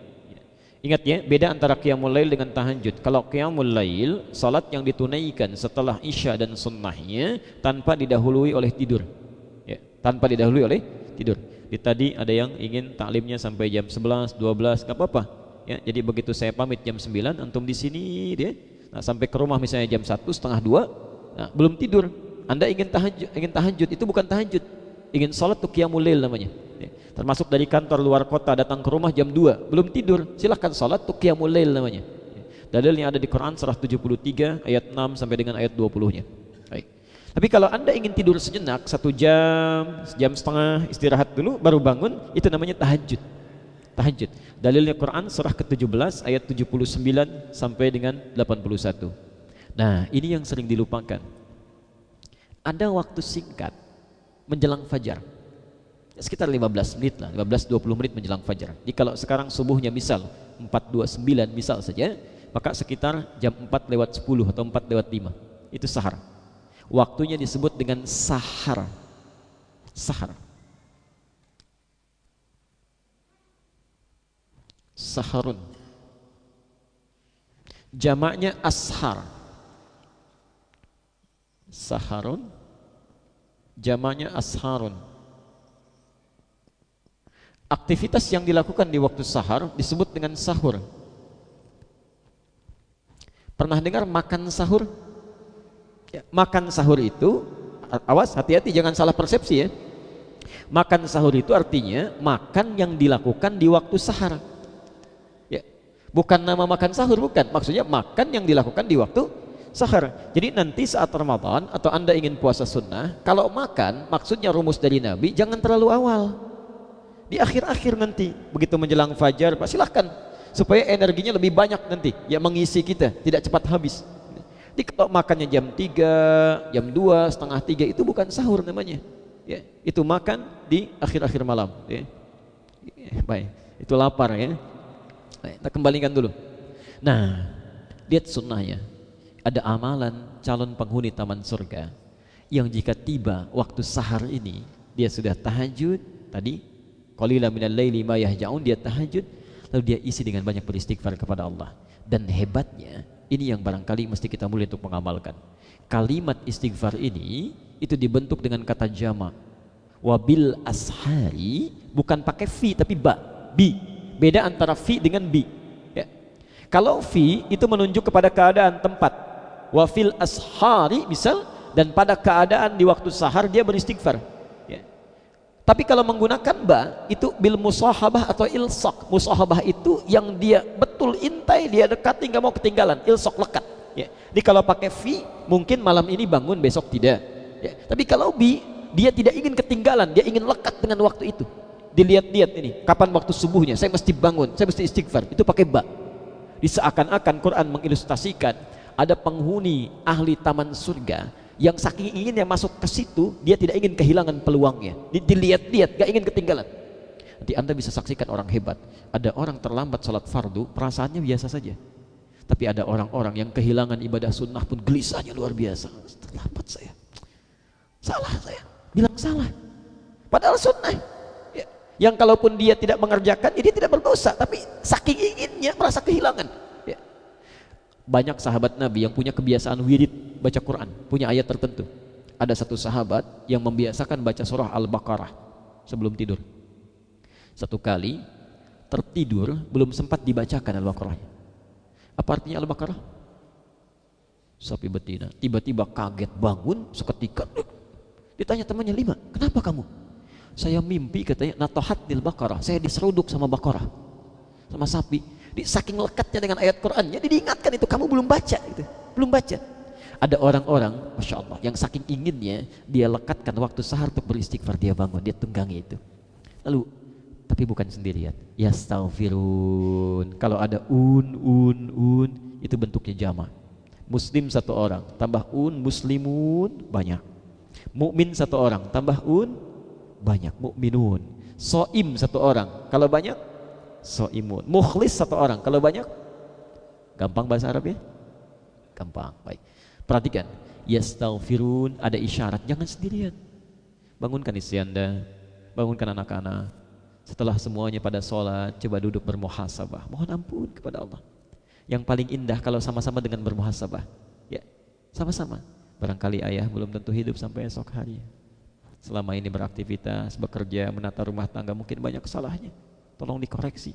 Ingat ya, beda antara qiyamul lail dengan tahajud. Kalau qiyamul lail, salat yang ditunaikan setelah isya dan sunnahnya tanpa didahului oleh tidur. Ya, tanpa didahului oleh tidur. Di tadi ada yang ingin taklimnya sampai jam 11, 12, enggak apa-apa. Ya, jadi begitu saya pamit jam 9, antum di sini dia. Nah, sampai ke rumah misalnya jam 1, setengah 2, nah, belum tidur. Anda ingin tahajud, ingin tahajud itu bukan tahajud. Ingin salat tuh qiyamul lail namanya termasuk dari kantor luar kota datang ke rumah jam 2 belum tidur silahkan sholat tuh qiyamul lail namanya dalilnya ada di Quran surah 73 ayat 6 sampai dengan ayat 20 nya baik tapi kalau anda ingin tidur sejenak satu jam jam setengah istirahat dulu baru bangun itu namanya tahajud. Tahajud. Dalilnya Quran surah ke-17 ayat 79 sampai dengan 81 nah ini yang sering dilupakan. Ada waktu singkat menjelang fajar. Sekitar 15 menit lah 15-20 menit menjelang fajar. Jadi kalau sekarang subuhnya misal 429 misal saja maka sekitar jam 4 lewat 10 atau 4 lewat 5 itu sahar waktunya disebut dengan sahar. Sahar. Saharun. Jamaknya ashar. Saharun. Jamaknya asharun. Aktivitas yang dilakukan di waktu sahur disebut dengan sahur. Pernah dengar makan sahur? Ya, makan sahur itu, awas hati-hati jangan salah persepsi ya. Makan sahur itu artinya makan yang dilakukan di waktu sahur. Ya, bukan nama makan sahur bukan, maksudnya makan yang dilakukan di waktu sahur. Jadi nanti saat Ramadan atau Anda ingin puasa sunnah, kalau makan maksudnya rumus dari Nabi jangan terlalu awal di akhir-akhir nanti begitu menjelang fajar silahkan supaya energinya lebih banyak nanti yang mengisi kita tidak cepat habis jadi kalau makannya jam 3 jam 2 setengah 3 itu bukan sahur namanya. Ya itu makan di akhir-akhir malam. Ya. baik. Itu lapar ya. Baik, kita kembalikan dulu. Nah lihat sunnahnya ada amalan calon penghuni taman surga yang jika tiba waktu sahar ini dia sudah tahajud tadi qalila minal laili ma yahja'un dia tahajud lalu dia isi dengan banyak beristighfar kepada Allah. Dan hebatnya ini yang barangkali mesti kita mulai untuk mengamalkan. Kalimat istighfar ini itu dibentuk dengan kata jama. Wabil ashari bukan pakai fi tapi ba bi. Beda antara fi dengan bi. Ya. kalau fi itu menunjuk kepada keadaan tempat. Wafil ashari misal dan pada keadaan di waktu sahar dia beristighfar tapi kalau menggunakan ba itu bil musahabah atau ilsok. Musahabah itu yang dia betul intai, dia dekati nggak mau ketinggalan. Ilsok lekat. Ya. Jadi kalau pakai fi mungkin malam ini bangun besok tidak. Ya. Tapi kalau bi dia tidak ingin ketinggalan, dia ingin lekat dengan waktu itu. Dilihat-lihat ini, kapan waktu subuhnya, saya mesti bangun, saya mesti istighfar. Itu pakai ba. Di seakan-akan Quran mengilustrasikan ada penghuni ahli taman surga yang saking ingin yang masuk ke situ dia tidak ingin kehilangan peluangnya. Dilihat-lihat gak ingin ketinggalan. Nanti anda bisa saksikan orang hebat. Ada orang terlambat sholat fardu perasaannya biasa saja. Tapi ada orang-orang yang kehilangan ibadah sunnah pun gelisahnya luar biasa. Terlambat saya. Salah saya. Bilang salah. Padahal sunnah. Ya. yang kalaupun dia tidak mengerjakan ya dia tidak berdosa. Tapi saking inginnya merasa kehilangan banyak sahabat Nabi yang punya kebiasaan wirid baca Quran, punya ayat tertentu. Ada satu sahabat yang membiasakan baca surah Al-Baqarah sebelum tidur. Satu kali tertidur belum sempat dibacakan Al-Baqarah. Apa artinya Al-Baqarah? Sapi betina. Tiba-tiba kaget bangun seketika. Ditanya temannya lima, kenapa kamu? Saya mimpi katanya natohat dil Baqarah. Saya diseruduk sama Baqarah. Sama sapi saking lekatnya dengan ayat Quran, jadi diingatkan itu kamu belum baca itu, belum baca. Ada orang-orang, masya Allah, yang saking inginnya dia lekatkan waktu sahar untuk beristighfar dia bangun, dia tunggangi itu. Lalu, tapi bukan sendirian. Ya Yastaghfirun. Kalau ada un, un, un, itu bentuknya jama. Muslim satu orang, tambah un, muslimun banyak. Mukmin satu orang, tambah un, banyak. Mukminun. Soim satu orang, kalau banyak so imun mukhlis satu orang kalau banyak gampang bahasa Arab ya gampang baik perhatikan yastaghfirun ada isyarat jangan sendirian bangunkan istri anda bangunkan anak-anak Setelah semuanya pada sholat, coba duduk bermuhasabah. Mohon ampun kepada Allah. Yang paling indah kalau sama-sama dengan bermuhasabah. Ya, sama-sama. Barangkali ayah belum tentu hidup sampai esok hari. Selama ini beraktivitas, bekerja, menata rumah tangga mungkin banyak kesalahannya. Tolong dikoreksi.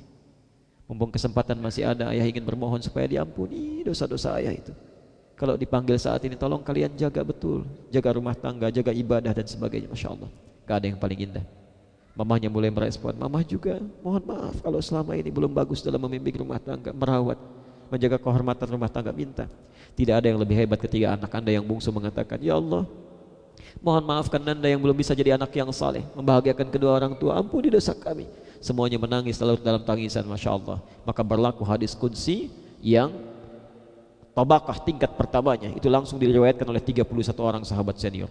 Mumpung kesempatan masih ada, ayah ingin bermohon supaya diampuni dosa-dosa ayah itu. Kalau dipanggil saat ini, tolong kalian jaga betul. Jaga rumah tangga, jaga ibadah dan sebagainya. Masya Allah. Gak ada yang paling indah. Mamahnya mulai merespon, mamah juga mohon maaf kalau selama ini belum bagus dalam memimpin rumah tangga, merawat, menjaga kehormatan rumah tangga, minta. Tidak ada yang lebih hebat ketika anak anda yang bungsu mengatakan, Ya Allah, mohon maafkan anda yang belum bisa jadi anak yang saleh, membahagiakan kedua orang tua, ampuni dosa kami. Semuanya menangis lalu dalam tangisan, Masya Allah. Maka berlaku hadis kunci yang tabakah tingkat pertamanya, itu langsung diriwayatkan oleh 31 orang sahabat senior.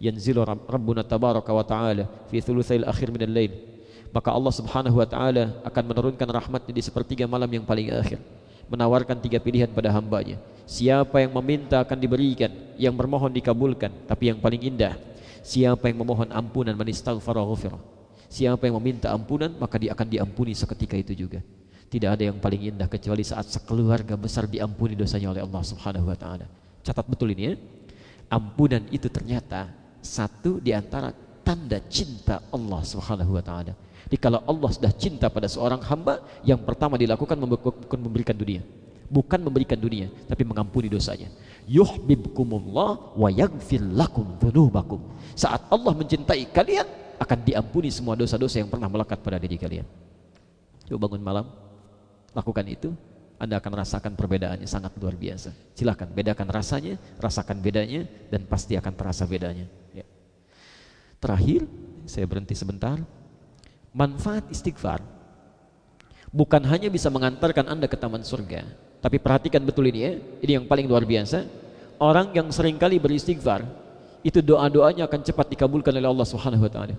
Yanzilu rabbuna tabaraka wa ta'ala fi thulutsail akhir minal lail. Maka Allah Subhanahu wa taala akan menurunkan rahmatnya di sepertiga malam yang paling akhir. Menawarkan tiga pilihan pada hambanya. Siapa yang meminta akan diberikan yang bermohon dikabulkan tapi yang paling indah siapa yang memohon ampunan man istaghfara ghufira siapa yang meminta ampunan maka dia akan diampuni seketika itu juga tidak ada yang paling indah kecuali saat sekeluarga besar diampuni dosanya oleh Allah Subhanahu wa taala catat betul ini ya ampunan itu ternyata satu di antara tanda cinta Allah Subhanahu wa taala. Jadi kalau Allah sudah cinta pada seorang hamba, yang pertama dilakukan bukan memberikan dunia. Bukan memberikan dunia, tapi mengampuni dosanya. Yuhibbukumullah wa yaghfir lakum dzunubakum. Saat Allah mencintai kalian, akan diampuni semua dosa-dosa yang pernah melekat pada diri kalian. Coba bangun malam, lakukan itu, anda akan rasakan perbedaannya sangat luar biasa. Silahkan bedakan rasanya, rasakan bedanya, dan pasti akan terasa bedanya. Ya. Terakhir, saya berhenti sebentar. Manfaat istighfar bukan hanya bisa mengantarkan Anda ke taman surga, tapi perhatikan betul ini ya, ini yang paling luar biasa. Orang yang sering kali beristighfar, itu doa-doanya akan cepat dikabulkan oleh Allah Subhanahu wa taala.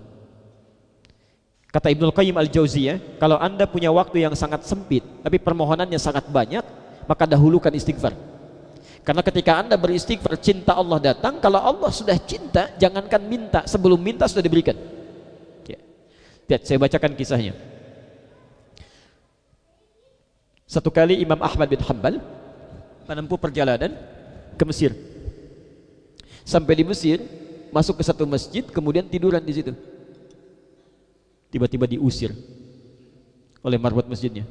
Kata Ibnul Qayyim Al-Jauziyah, kalau Anda punya waktu yang sangat sempit, tapi permohonannya sangat banyak, maka dahulukan istighfar. Karena ketika anda beristighfar cinta Allah datang. Kalau Allah sudah cinta Jangankan minta Sebelum minta sudah diberikan. Ya. Lihat saya bacakan kisahnya. Satu kali Imam Ahmad bin Hanbal Menempuh perjalanan Ke Mesir. Sampai di Mesir Masuk ke satu masjid Kemudian tiduran di situ Tiba-tiba diusir Oleh marbot masjidnya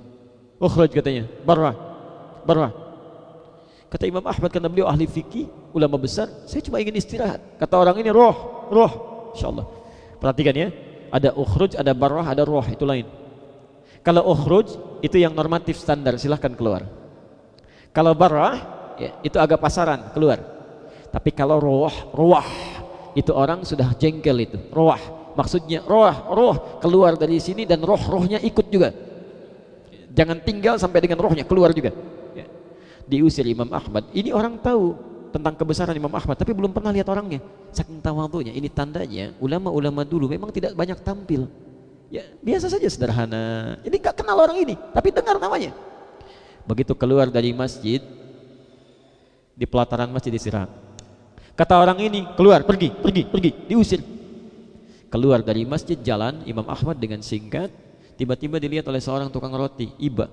Ukhraj katanya Barra Barra Kata Imam Ahmad karena beliau ahli fikih, ulama besar, saya cuma ingin istirahat. Kata orang ini roh, roh. Insyaallah. Perhatikan ya, ada ukhruj, ada barrah, ada roh, itu lain. Kalau ukhruj itu yang normatif standar, silahkan keluar. Kalau barrah ya, itu agak pasaran, keluar. Tapi kalau roh, roh itu orang sudah jengkel itu. Roh, maksudnya roh, roh keluar dari sini dan roh-rohnya ikut juga. Jangan tinggal sampai dengan rohnya keluar juga. Diusir Imam Ahmad. Ini orang tahu tentang kebesaran Imam Ahmad tapi belum pernah lihat orangnya. Saking tawadhunya. Ini tandanya ulama-ulama dulu memang tidak banyak tampil. Ya biasa saja sederhana. Ini gak kenal orang ini tapi dengar namanya. Begitu keluar dari masjid di pelataran masjid istirahat kata orang ini keluar pergi pergi pergi. Diusir keluar dari masjid jalan Imam Ahmad dengan singkat tiba-tiba dilihat oleh seorang tukang roti iba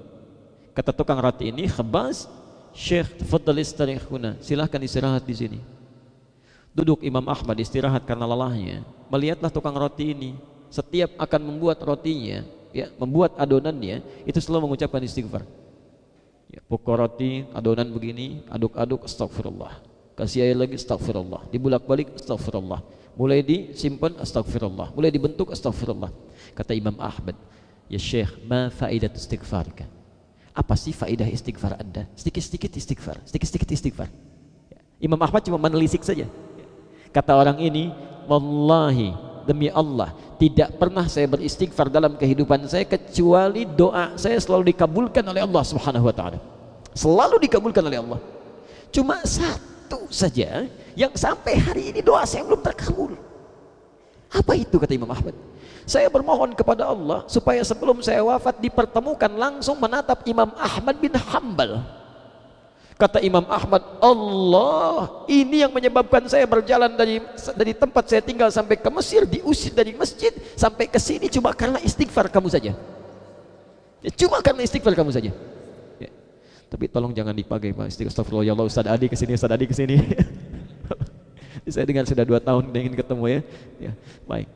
kata tukang roti ini khebas Syekh tafadhal istarihuna. Silahkan istirahat di sini. Duduk Imam Ahmad istirahat karena lelahnya. Melihatlah tukang roti ini. Setiap akan membuat rotinya, ya, membuat adonannya, itu selalu mengucapkan istighfar. Ya, pukul roti, adonan begini, aduk-aduk, astagfirullah. Kasih air lagi, astagfirullah. Dibulak-balik, astagfirullah. Mulai disimpan, astagfirullah. Mulai dibentuk, astagfirullah. Kata Imam Ahmad, Ya Syekh, ma faidat istighfarka? Apa sih faidah istighfar Anda? Sedikit-sedikit istighfar, sedikit-sedikit istighfar. Ya. Imam Ahmad cuma menelisik saja. Kata orang ini, Wallahi demi Allah, tidak pernah saya beristighfar dalam kehidupan saya kecuali doa saya selalu dikabulkan oleh Allah Subhanahu wa taala. Selalu dikabulkan oleh Allah. Cuma satu saja yang sampai hari ini doa saya belum terkabul. Apa itu kata Imam Ahmad? Saya bermohon kepada Allah supaya sebelum saya wafat dipertemukan langsung menatap Imam Ahmad bin Hambal. Kata Imam Ahmad, Allah ini yang menyebabkan saya berjalan dari dari tempat saya tinggal sampai ke Mesir, diusir dari masjid sampai ke sini cuma karena istighfar kamu saja. Cuma karena istighfar kamu saja. Tapi tolong jangan dipakai Pak istighfar. Ya Allah Ustaz Adi ke sini, Ustaz Adi ke sini. [laughs] saya dengar sudah dua tahun ingin ketemu ya. Ya, baik.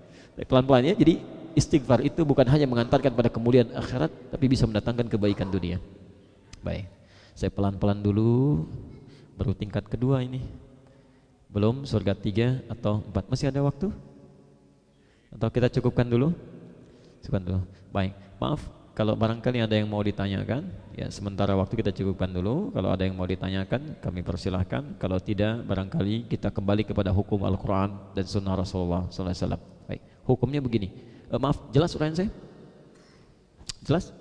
Pelan-pelan ya. Jadi istighfar itu bukan hanya mengantarkan pada kemuliaan akhirat, tapi bisa mendatangkan kebaikan dunia. Baik. Saya pelan-pelan dulu baru tingkat kedua ini. Belum surga tiga atau empat. Masih ada waktu? Atau kita cukupkan dulu? Cukupkan dulu. Baik. Maaf kalau barangkali ada yang mau ditanyakan, ya sementara waktu kita cukupkan dulu. Kalau ada yang mau ditanyakan, kami persilahkan. Kalau tidak, barangkali kita kembali kepada hukum Al-Quran dan Sunnah Rasulullah SAW. Baik, hukumnya begini. Uh, maaf, jelas uraian saya? Jelas?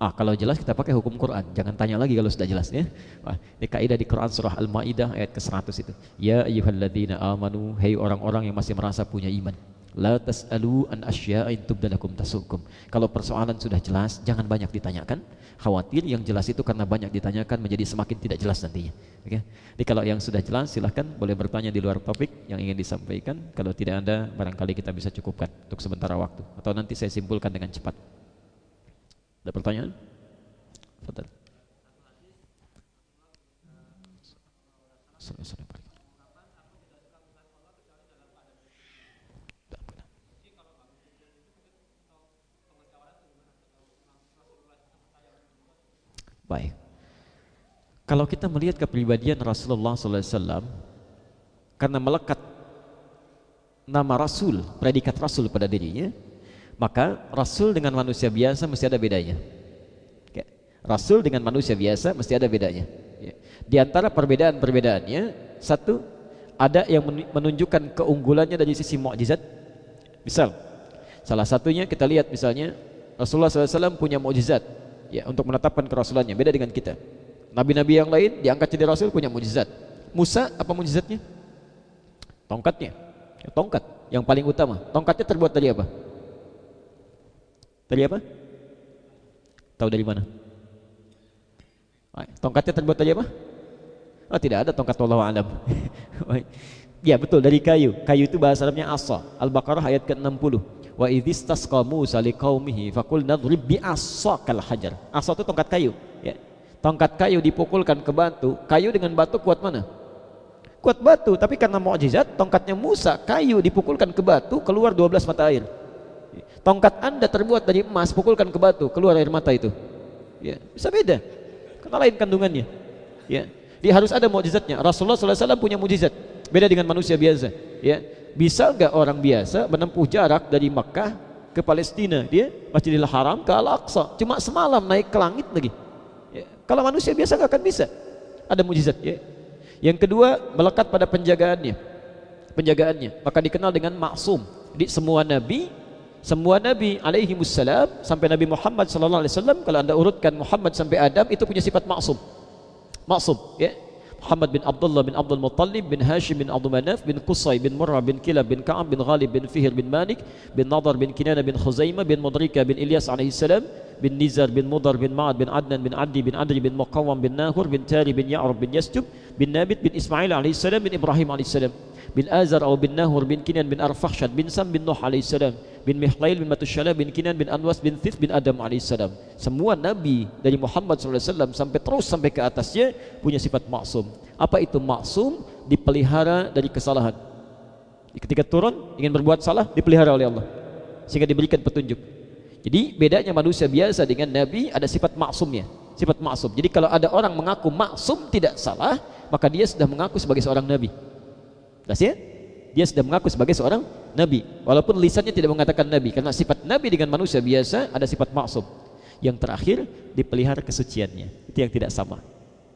Ah, kalau jelas kita pakai hukum Quran. Jangan tanya lagi kalau sudah jelas ya. Wah, ini kaidah di Quran surah Al-Maidah ayat ke-100 itu. Ya ayyuhalladzina amanu, hei orang-orang yang masih merasa punya iman. La tas'alu an asya'in tubdalakum tasukum. Kalau persoalan sudah jelas, jangan banyak ditanyakan. Khawatir yang jelas itu karena banyak ditanyakan menjadi semakin tidak jelas nantinya. Oke. Okay? Jadi kalau yang sudah jelas silahkan boleh bertanya di luar topik yang ingin disampaikan. Kalau tidak ada barangkali kita bisa cukupkan untuk sementara waktu atau nanti saya simpulkan dengan cepat. Ada pertanyaan? Fadal. Baik. Kalau kita melihat kepribadian Rasulullah SAW, karena melekat nama Rasul, predikat Rasul pada dirinya, maka Rasul dengan manusia biasa mesti ada bedanya. Ya. Rasul dengan manusia biasa mesti ada bedanya. Ya. Di antara perbedaan-perbedaannya, satu ada yang menunjukkan keunggulannya dari sisi mukjizat. Misal, salah satunya kita lihat misalnya Rasulullah SAW punya mukjizat ya untuk menetapkan kerasulannya beda dengan kita. Nabi-nabi yang lain diangkat jadi rasul punya mukjizat. Musa apa mukjizatnya? Tongkatnya. Ya, tongkat yang paling utama. Tongkatnya terbuat dari apa? Dari apa? Tahu dari mana? Tongkatnya terbuat dari apa? Oh tidak ada tongkat Allah alam. [laughs] ya betul dari kayu. Kayu itu bahasa Arabnya asa. Al-Baqarah ayat ke-60. Wa idzistasqa Musa liqaumihi faqul nadrib bi asaqal hajar. Asa itu tongkat kayu, ya. Tongkat kayu dipukulkan ke batu, kayu dengan batu kuat mana? Kuat batu, tapi karena mukjizat tongkatnya Musa, kayu dipukulkan ke batu keluar 12 mata air. Tongkat anda terbuat dari emas, pukulkan ke batu, keluar air mata itu. Ya, bisa beda. Karena lain kandungannya. Ya, dia harus ada mukjizatnya. Rasulullah SAW punya mukjizat, beda dengan manusia biasa. Ya, bisa nggak orang biasa menempuh jarak dari Makkah ke Palestina? Dia Masjidil Haram ke Al Aqsa, cuma semalam naik ke langit lagi. Ya, kalau manusia biasa nggak akan bisa. Ada mukjizat. Ya. Yang kedua melekat pada penjagaannya, penjagaannya. Maka dikenal dengan maksum. Di semua nabi semua nabi alaihi wassalam sampai Nabi Muhammad sallallahu alaihi wasallam kalau Anda urutkan Muhammad sampai Adam itu punya sifat maksum. Maksum, ya. Muhammad bin Abdullah bin Abdul Muttalib bin Hashim bin Abdul Manaf bin Qusay bin Murrah bin Kilab bin Ka'ab bin Ghalib bin Fihr bin Malik bin Nadar bin Kinana bin Khuzaimah bin Mudrika bin Ilyas alaihi salam bin Nizar bin Mudar bin Ma'ad bin Adnan bin Adi bin Adri bin Muqawam bin Nahur bin Tari bin Ya'rub bin Yastub bin Nabit bin Ismail alaihi salam bin Ibrahim alaihi salam bin Azar atau bin Nahur bin Kinan bin Arfakhshad bin Sam bin Nuh alaihi salam bin Mihlail bin Matushala bin Kinan bin Anwas bin Thith bin Adam alaihissalam. Semua nabi dari Muhammad SAW sampai terus sampai ke atasnya punya sifat maksum. Apa itu maksum? Dipelihara dari kesalahan. Ketika turun ingin berbuat salah dipelihara oleh Allah sehingga diberikan petunjuk. Jadi bedanya manusia biasa dengan nabi ada sifat maksumnya, sifat maksum. Jadi kalau ada orang mengaku maksum tidak salah, maka dia sudah mengaku sebagai seorang nabi. Jelas ya? Dia sudah mengaku sebagai seorang nabi. Walaupun lisannya tidak mengatakan nabi. Karena sifat nabi dengan manusia biasa ada sifat maksum yang terakhir dipelihara kesuciannya. Itu yang tidak sama.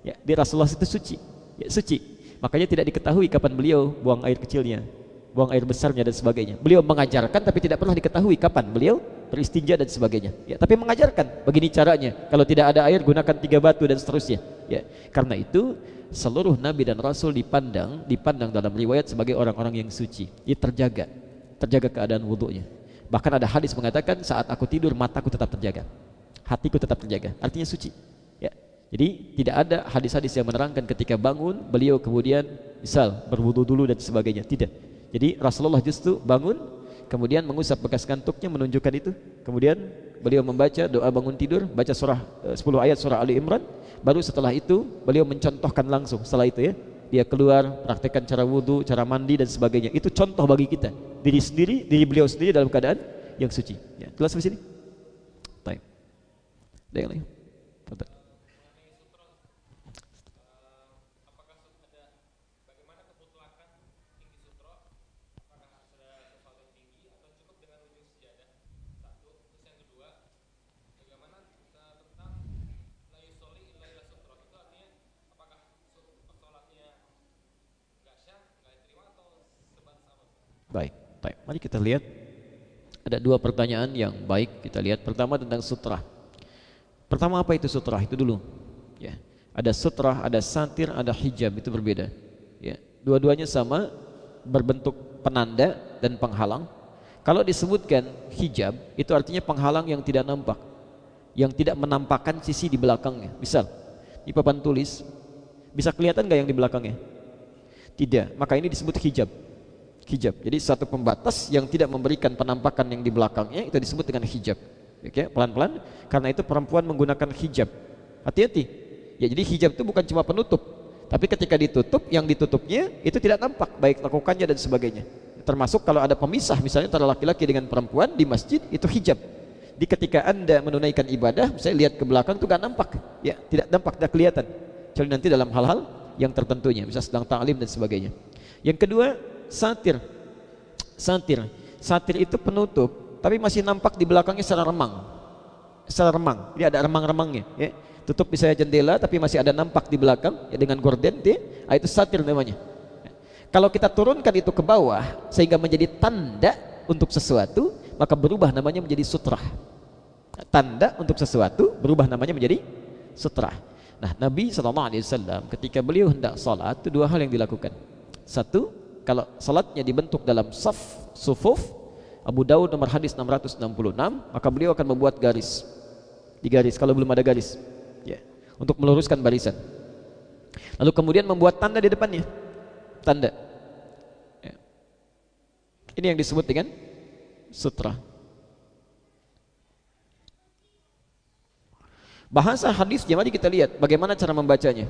Ya di Rasulullah itu suci. Ya suci. Makanya tidak diketahui kapan beliau buang air kecilnya buang air besarnya dan sebagainya. Beliau mengajarkan tapi tidak pernah diketahui kapan beliau beristinja dan sebagainya ya tapi mengajarkan begini caranya kalau tidak ada air gunakan tiga batu dan seterusnya ya karena itu seluruh nabi dan rasul dipandang dipandang dalam riwayat sebagai orang-orang yang suci ya terjaga terjaga keadaan wudhunya. Bahkan ada hadis mengatakan saat aku tidur mataku tetap terjaga, hatiku tetap terjaga. Artinya suci. Ya, Jadi tidak ada hadis-hadis yang menerangkan ketika bangun beliau kemudian misal berwudu dulu dan sebagainya. Tidak. Jadi Rasulullah justru bangun kemudian mengusap bekas kantuknya menunjukkan itu. Kemudian beliau membaca doa bangun tidur, baca surah 10 eh, ayat surah Ali Imran. Baru setelah itu beliau mencontohkan langsung setelah itu ya. Dia keluar praktekkan cara wudu, cara mandi dan sebagainya. Itu contoh bagi kita. Diri sendiri, diri beliau sendiri dalam keadaan yang suci. Ya, jelas di sini? Baik. Ada yang? Baik. Mari kita lihat ada dua pertanyaan yang baik kita lihat. Pertama tentang sutra. Pertama apa itu sutra? Itu dulu. Ya. Ada sutra, ada satir, ada hijab itu berbeda. Ya. Dua-duanya sama berbentuk penanda dan penghalang. Kalau disebutkan hijab itu artinya penghalang yang tidak nampak, yang tidak menampakkan sisi di belakangnya. Misal di papan tulis bisa kelihatan nggak yang di belakangnya? Tidak. Maka ini disebut hijab hijab. Jadi satu pembatas yang tidak memberikan penampakan yang di belakangnya itu disebut dengan hijab. Oke, pelan-pelan karena itu perempuan menggunakan hijab. Hati-hati. Ya jadi hijab itu bukan cuma penutup, tapi ketika ditutup yang ditutupnya itu tidak nampak baik lakukannya dan sebagainya. Termasuk kalau ada pemisah misalnya antara laki-laki dengan perempuan di masjid itu hijab. Di ketika Anda menunaikan ibadah, saya lihat ke belakang itu gak nampak, ya, tidak nampak, tidak kelihatan. Kecuali nanti dalam hal-hal yang tertentunya, bisa sedang ta'lim dan sebagainya. Yang kedua, satir. Satir. Satir itu penutup, tapi masih nampak di belakangnya secara remang. Secara remang. Jadi ada remang-remangnya, ya. Tutup misalnya jendela tapi masih ada nampak di belakang ya dengan gorden dia, ah, itu satir namanya. Kalau kita turunkan itu ke bawah sehingga menjadi tanda untuk sesuatu, maka berubah namanya menjadi sutra. Tanda untuk sesuatu berubah namanya menjadi sutra. Nah, Nabi SAW ketika beliau hendak salat itu dua hal yang dilakukan. Satu, kalau salatnya dibentuk dalam saf sufuf Abu Daud nomor hadis 666 maka beliau akan membuat garis. Di garis kalau belum ada garis. Ya. Untuk meluruskan barisan. Lalu kemudian membuat tanda di depannya. Tanda. Ya. ini yang disebut dengan sutra. Bahasa hadisnya mari kita lihat bagaimana cara membacanya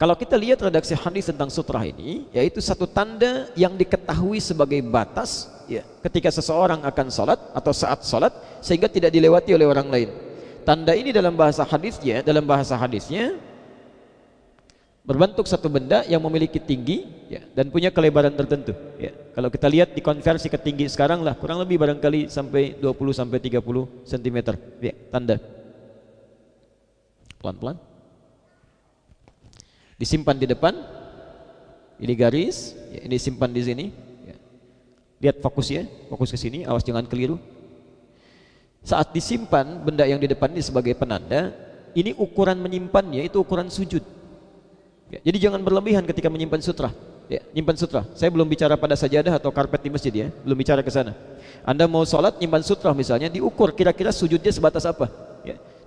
kalau kita lihat redaksi hadis tentang sutra ini, yaitu satu tanda yang diketahui sebagai batas ya, ketika seseorang akan sholat atau saat sholat sehingga tidak dilewati oleh orang lain. Tanda ini dalam bahasa hadisnya, dalam bahasa hadisnya berbentuk satu benda yang memiliki tinggi ya, dan punya kelebaran tertentu. Ya. Kalau kita lihat di konversi ke tinggi sekarang lah kurang lebih barangkali sampai 20 sampai 30 cm. Ya, tanda. Pelan-pelan disimpan di depan ini garis ya, ini simpan di sini ya. lihat fokus ya fokus ke sini awas jangan keliru. Saat disimpan benda yang di depan ini sebagai penanda ini ukuran menyimpannya itu ukuran sujud. Ya, jadi jangan berlebihan ketika menyimpan sutra. Ya, nyimpan sutra. Saya belum bicara pada sajadah atau karpet di masjid ya belum bicara ke sana. Anda mau sholat nyimpan sutra misalnya diukur kira-kira sujudnya sebatas apa.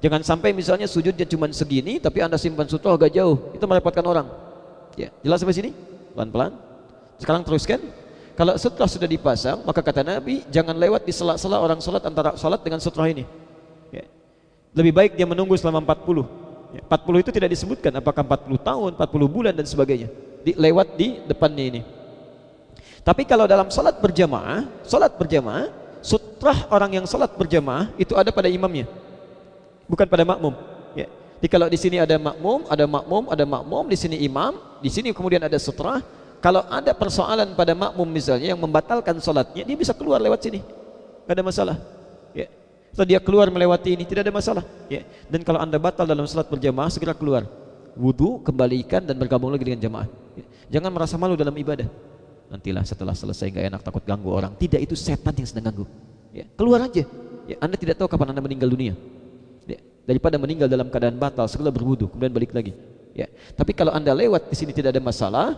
Jangan sampai misalnya sujudnya cuma segini tapi Anda simpan sutra agak jauh. Itu merepotkan orang. Ya, jelas sampai sini? Pelan-pelan. Sekarang teruskan. Kalau sutra sudah dipasang, maka kata Nabi, jangan lewat di sela-sela orang salat antara salat dengan sutra ini. Ya. Lebih baik dia menunggu selama 40. Ya, 40 itu tidak disebutkan apakah 40 tahun, 40 bulan dan sebagainya. Di, lewat di depannya ini. Tapi kalau dalam salat berjamaah, salat berjamaah, sutra orang yang salat berjamaah itu ada pada imamnya bukan pada makmum. Ya. Jadi kalau di sini ada makmum, ada makmum, ada makmum, di sini imam, di sini kemudian ada sutra. Kalau ada persoalan pada makmum misalnya yang membatalkan solatnya, dia bisa keluar lewat sini, tidak ada masalah. Ya. Atau dia keluar melewati ini, tidak ada masalah. Ya. Dan kalau anda batal dalam salat berjamaah, segera keluar. Wudhu, kembalikan dan bergabung lagi dengan jamaah. Ya. Jangan merasa malu dalam ibadah. Nantilah setelah selesai nggak enak takut ganggu orang. Tidak itu setan yang sedang ganggu. Ya. Keluar aja. Ya. Anda tidak tahu kapan anda meninggal dunia daripada meninggal dalam keadaan batal segala berwudu kemudian balik lagi. Ya. Tapi kalau anda lewat di sini tidak ada masalah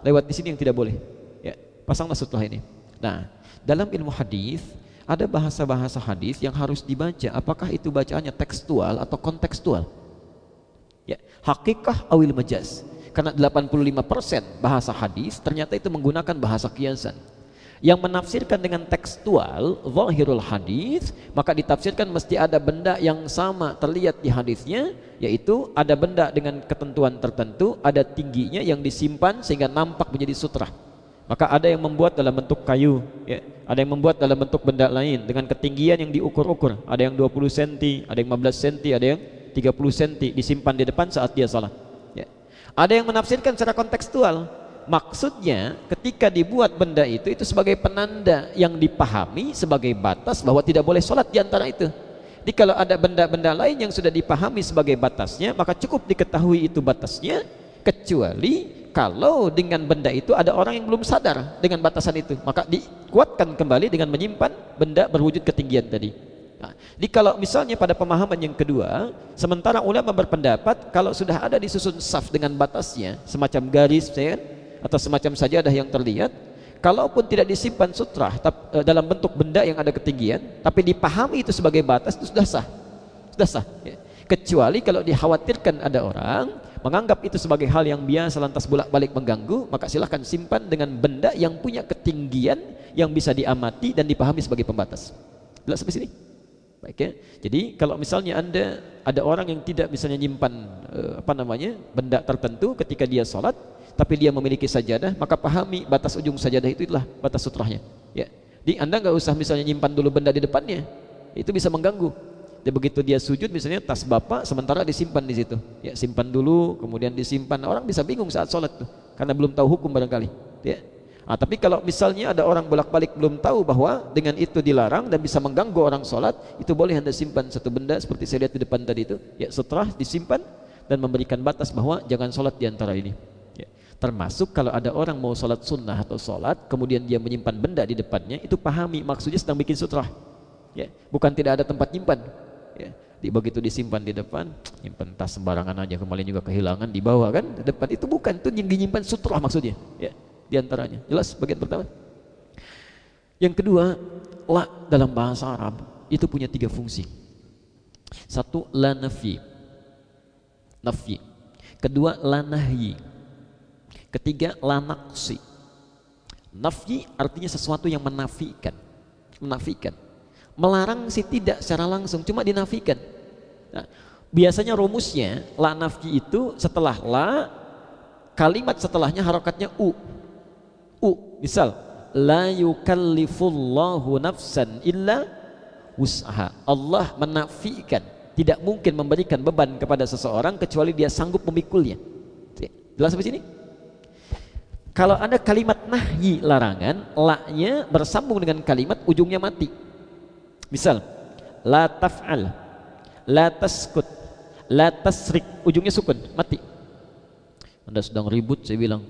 lewat di sini yang tidak boleh. Ya. Pasanglah setelah ini. Nah dalam ilmu hadis ada bahasa-bahasa hadis yang harus dibaca. Apakah itu bacaannya tekstual atau kontekstual? Ya, hakikah awil majaz. Karena 85% bahasa hadis ternyata itu menggunakan bahasa kiasan. Yang menafsirkan dengan tekstual zahirul hadis, maka ditafsirkan mesti ada benda yang sama terlihat di hadisnya, yaitu ada benda dengan ketentuan tertentu, ada tingginya yang disimpan sehingga nampak menjadi sutra. Maka ada yang membuat dalam bentuk kayu, ya. ada yang membuat dalam bentuk benda lain dengan ketinggian yang diukur-ukur. Ada yang 20 cm, ada yang 15 cm, ada yang 30 cm disimpan di depan saat dia salat. Ya. Ada yang menafsirkan secara kontekstual. Maksudnya ketika dibuat benda itu itu sebagai penanda yang dipahami sebagai batas bahwa tidak boleh sholat di antara itu. Jadi kalau ada benda-benda lain yang sudah dipahami sebagai batasnya, maka cukup diketahui itu batasnya, kecuali kalau dengan benda itu ada orang yang belum sadar dengan batasan itu, maka dikuatkan kembali dengan menyimpan benda berwujud ketinggian tadi. Nah, jadi kalau misalnya pada pemahaman yang kedua, sementara ulama berpendapat kalau sudah ada disusun saf dengan batasnya, semacam garis ya, atau semacam sajadah yang terlihat, kalaupun tidak disimpan sutra e, dalam bentuk benda yang ada ketinggian, tapi dipahami itu sebagai batas itu sudah sah, sudah sah. Ya. Kecuali kalau dikhawatirkan ada orang menganggap itu sebagai hal yang biasa lantas bolak-balik mengganggu, maka silahkan simpan dengan benda yang punya ketinggian yang bisa diamati dan dipahami sebagai pembatas. Jelas sampai sini? Baik ya. Jadi kalau misalnya Anda ada orang yang tidak misalnya nyimpan eh, apa namanya? benda tertentu ketika dia sholat, tapi dia memiliki sajadah, maka pahami batas ujung sajadah itu itulah batas sutrahnya. Ya. Jadi Anda nggak usah misalnya nyimpan dulu benda di depannya. Itu bisa mengganggu. Dan begitu dia sujud misalnya tas bapak sementara disimpan di situ. Ya, simpan dulu, kemudian disimpan. Orang bisa bingung saat sholat tuh karena belum tahu hukum barangkali. Ya. Nah, tapi kalau misalnya ada orang bolak-balik belum tahu bahwa dengan itu dilarang dan bisa mengganggu orang sholat, itu boleh anda simpan satu benda seperti saya lihat di depan tadi itu. Ya, setelah disimpan dan memberikan batas bahwa jangan sholat di antara ini. Termasuk kalau ada orang mau sholat sunnah atau sholat, kemudian dia menyimpan benda di depannya, itu pahami maksudnya sedang bikin sutrah. Ya, bukan tidak ada tempat nyimpan. Ya. Di, begitu disimpan di depan, nyimpan tas sembarangan aja kembali juga kehilangan di bawah kan, di depan itu bukan itu yang dinyimpan sutrah maksudnya. Ya di antaranya. Jelas bagian pertama. Yang kedua, la dalam bahasa Arab itu punya tiga fungsi. Satu, la nafi. Nafi. Kedua, la nahyi. Ketiga, la naqsi. Nafi artinya sesuatu yang menafikan. Menafikan. Melarang sih tidak secara langsung, cuma dinafikan. Nah, biasanya rumusnya la nafi itu setelah la kalimat setelahnya harokatnya u U misal la yukallifullahu nafsan illa wus'aha Allah menafikan tidak mungkin memberikan beban kepada seseorang kecuali dia sanggup memikulnya jelas sampai sini kalau ada kalimat nahyi larangan la-nya bersambung dengan kalimat ujungnya mati. Misal la taf'al la taskut la tasrik ujungnya sukun mati. Anda sedang ribut saya bilang.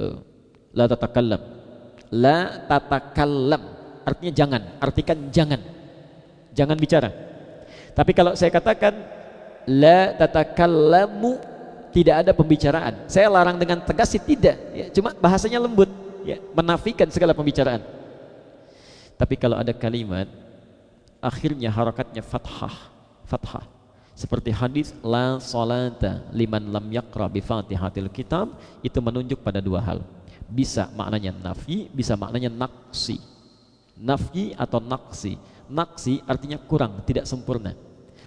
Uh, la tatakallam. La tatakallam artinya jangan artikan jangan. Jangan bicara. Tapi kalau saya katakan la tatakallamu tidak ada pembicaraan saya larang dengan tegas sih tidak ya, cuma bahasanya lembut ya, menafikan segala pembicaraan tapi kalau ada kalimat akhirnya harakatnya fathah fathah seperti hadis la salata liman lam yaqra bi fatihatil kitab itu menunjuk pada dua hal bisa maknanya nafi, bisa maknanya naksi. Nafi atau naksi. Naksi artinya kurang, tidak sempurna.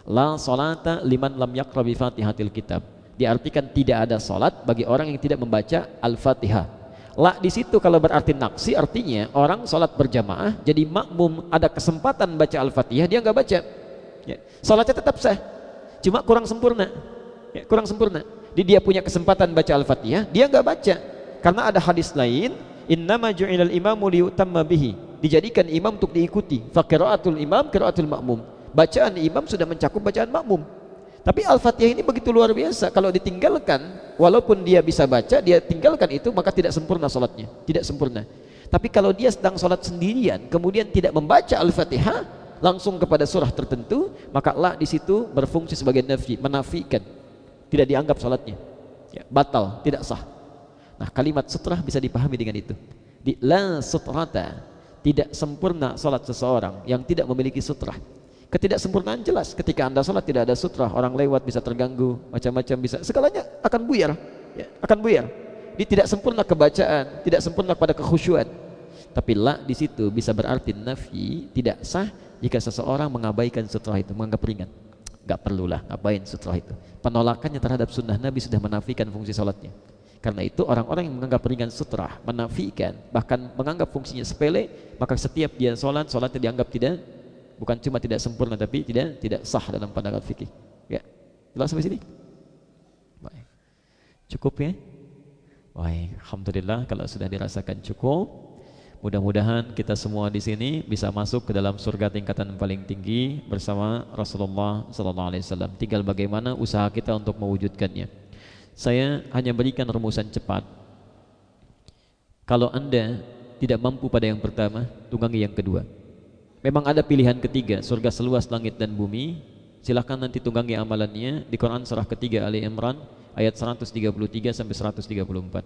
La salata liman lam yaqra bi Fatihatil kitab. Diartikan tidak ada salat bagi orang yang tidak membaca Al-Fatihah. La di situ kalau berarti naksi artinya orang salat berjamaah jadi makmum ada kesempatan baca Al-Fatihah dia nggak baca. Ya. Salatnya tetap sah. Cuma kurang sempurna. Ya, kurang sempurna. Jadi dia punya kesempatan baca Al-Fatihah, dia nggak baca karena ada hadis lain, innama ju'ilal imamu liyutamma bihi. Dijadikan imam untuk diikuti. Fa qiraatul imam qiraatul makmum. Bacaan imam sudah mencakup bacaan makmum. Tapi Al-Fatihah ini begitu luar biasa. Kalau ditinggalkan, walaupun dia bisa baca, dia tinggalkan itu, maka tidak sempurna sholatnya. Tidak sempurna. Tapi kalau dia sedang sholat sendirian, kemudian tidak membaca Al-Fatihah, langsung kepada surah tertentu, maka Allah di situ berfungsi sebagai nafi, menafikan. Tidak dianggap sholatnya. Ya, batal, tidak sah. Nah kalimat sutrah bisa dipahami dengan itu. Di la sutrata tidak sempurna salat seseorang yang tidak memiliki sutrah. Ketidaksempurnaan jelas ketika Anda sholat tidak ada sutra, orang lewat bisa terganggu, macam-macam bisa, segalanya akan buyar, ya, akan buyar. Ini tidak sempurna kebacaan, tidak sempurna pada kekhusyuan. Tapi la di situ bisa berarti nafi tidak sah jika seseorang mengabaikan sutra itu, menganggap ringan. Gak perlulah ngapain sutra itu. Penolakannya terhadap sunnah Nabi sudah menafikan fungsi sholatnya. Karena itu orang-orang yang menganggap ringan sutra, menafikan, bahkan menganggap fungsinya sepele, maka setiap dia sholat, sholatnya dianggap tidak bukan cuma tidak sempurna tapi tidak tidak sah dalam pandangan fikih. Ya. Jelas sampai sini? Baik. Cukup ya? Baik, alhamdulillah kalau sudah dirasakan cukup. Mudah-mudahan kita semua di sini bisa masuk ke dalam surga tingkatan paling tinggi bersama Rasulullah sallallahu alaihi wasallam. Tinggal bagaimana usaha kita untuk mewujudkannya. Saya hanya berikan rumusan cepat. Kalau Anda tidak mampu pada yang pertama, tunggangi yang kedua. Memang ada pilihan ketiga, surga seluas langit dan bumi. Silahkan nanti tunggangi amalannya di Quran surah ketiga Ali Imran ayat 133 sampai 134.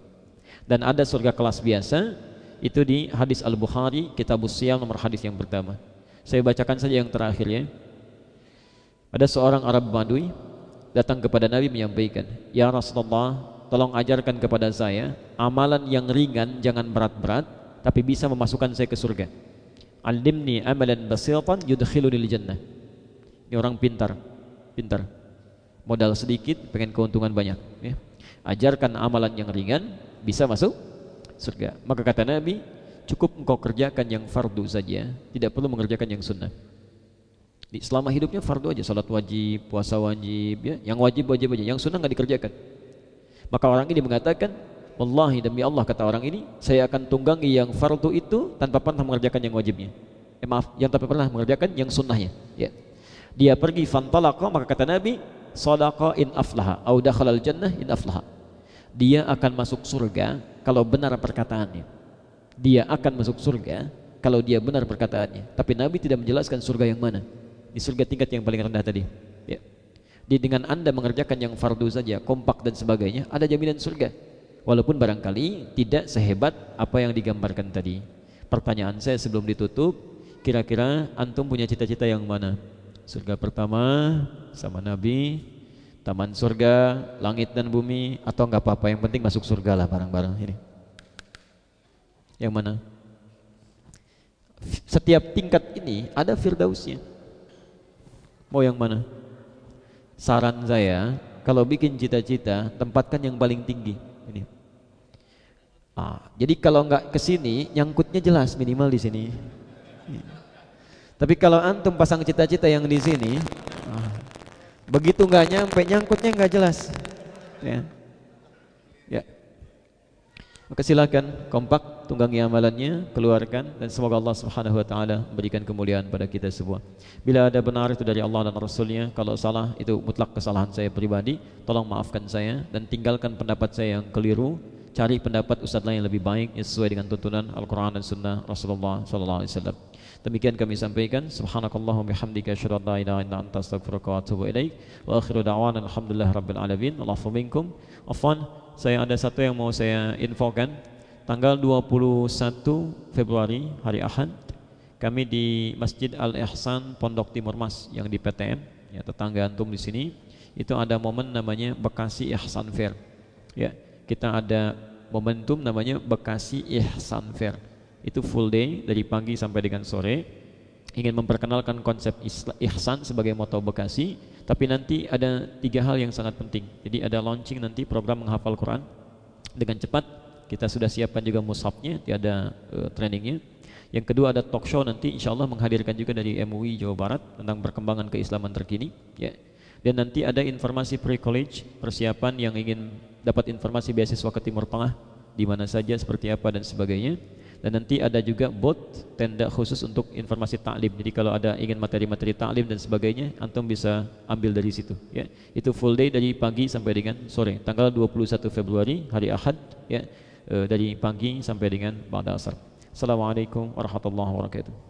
Dan ada surga kelas biasa itu di hadis Al-Bukhari kitab Siyam nomor hadis yang pertama. Saya bacakan saja yang terakhir ya. Ada seorang Arab Badui datang kepada Nabi menyampaikan, "Ya Rasulullah, tolong ajarkan kepada saya amalan yang ringan, jangan berat-berat, tapi bisa memasukkan saya ke surga." Alimni amalan basiratan yudkhiluni jannah. Ini orang pintar, pintar. Modal sedikit, pengen keuntungan banyak. Ya. Ajarkan amalan yang ringan, bisa masuk surga. Maka kata Nabi, cukup engkau kerjakan yang fardu saja, tidak perlu mengerjakan yang sunnah. Di, selama hidupnya fardu aja, salat wajib, puasa wajib, ya. yang wajib wajib aja, yang sunnah nggak dikerjakan. Maka orang ini mengatakan, Wallahi demi Allah kata orang ini, saya akan tunggangi yang fardu itu tanpa pernah mengerjakan yang wajibnya. Eh, maaf, yang tanpa pernah mengerjakan yang sunnahnya. Ya. Dia pergi fantalaqa maka kata Nabi, sadaqa in aflaha, au dakhalal jannah in aflaha. Dia akan masuk surga kalau benar perkataannya. Dia akan masuk surga kalau dia benar perkataannya. Tapi Nabi tidak menjelaskan surga yang mana. Di surga tingkat yang paling rendah tadi. Ya. Di dengan Anda mengerjakan yang fardu saja, kompak dan sebagainya, ada jaminan surga walaupun barangkali tidak sehebat apa yang digambarkan tadi. Pertanyaan saya sebelum ditutup, kira-kira antum punya cita-cita yang mana? Surga pertama sama Nabi, taman surga, langit dan bumi, atau enggak apa-apa yang penting masuk surga lah barang-barang ini. Yang mana? Setiap tingkat ini ada firdausnya. Mau yang mana? Saran saya, kalau bikin cita-cita, tempatkan yang paling tinggi ini. Ah, jadi kalau nggak ke sini, nyangkutnya jelas minimal di sini. Tapi kalau antum pasang cita-cita yang di sini, ah, begitu nggak nyampe, nyangkutnya nggak jelas. Ya. Maka silakan kompak tunggangi amalannya, keluarkan dan semoga Allah Subhanahu wa taala berikan kemuliaan pada kita semua. Bila ada benar itu dari Allah dan Rasulnya, kalau salah itu mutlak kesalahan saya pribadi, tolong maafkan saya dan tinggalkan pendapat saya yang keliru. Cari pendapat ustaz lain yang lebih baik yang sesuai dengan tuntunan Al-Qur'an dan sunnah Rasulullah sallallahu alaihi wasallam. Demikian kami sampaikan. Subhanakallahumma bihamdika asyhadu an la ilaha illa anta astaghfiruka wa atubu ilaik. Wa akhiru da'wana alhamdulillahi rabbil alamin. Allahu minkum. Afwan saya ada satu yang mau saya infokan. Tanggal 21 Februari hari Ahad kami di Masjid Al Ihsan Pondok Timur Mas yang di PTM ya tetangga antum di sini. Itu ada momen namanya Bekasi Ihsan Fair. Ya kita ada momentum namanya Bekasi Ihsan Fair. Itu full day dari pagi sampai dengan sore ingin memperkenalkan konsep ihsan sebagai moto Bekasi tapi nanti ada tiga hal yang sangat penting. Jadi ada launching nanti program menghafal Quran dengan cepat. Kita sudah siapkan juga mushafnya, tiada uh, trainingnya. Yang kedua ada talk show nanti insya Allah menghadirkan juga dari MUI Jawa Barat tentang perkembangan keislaman terkini. Ya. Dan nanti ada informasi pre-college, persiapan yang ingin dapat informasi beasiswa ke Timur Tengah, di mana saja, seperti apa dan sebagainya dan nanti ada juga bot tenda khusus untuk informasi taklim. Jadi kalau ada ingin materi-materi taklim dan sebagainya, antum bisa ambil dari situ ya. Itu full day dari pagi sampai dengan sore. Tanggal 21 Februari hari Ahad ya, e, dari pagi sampai dengan pada asar. Assalamualaikum warahmatullahi wabarakatuh.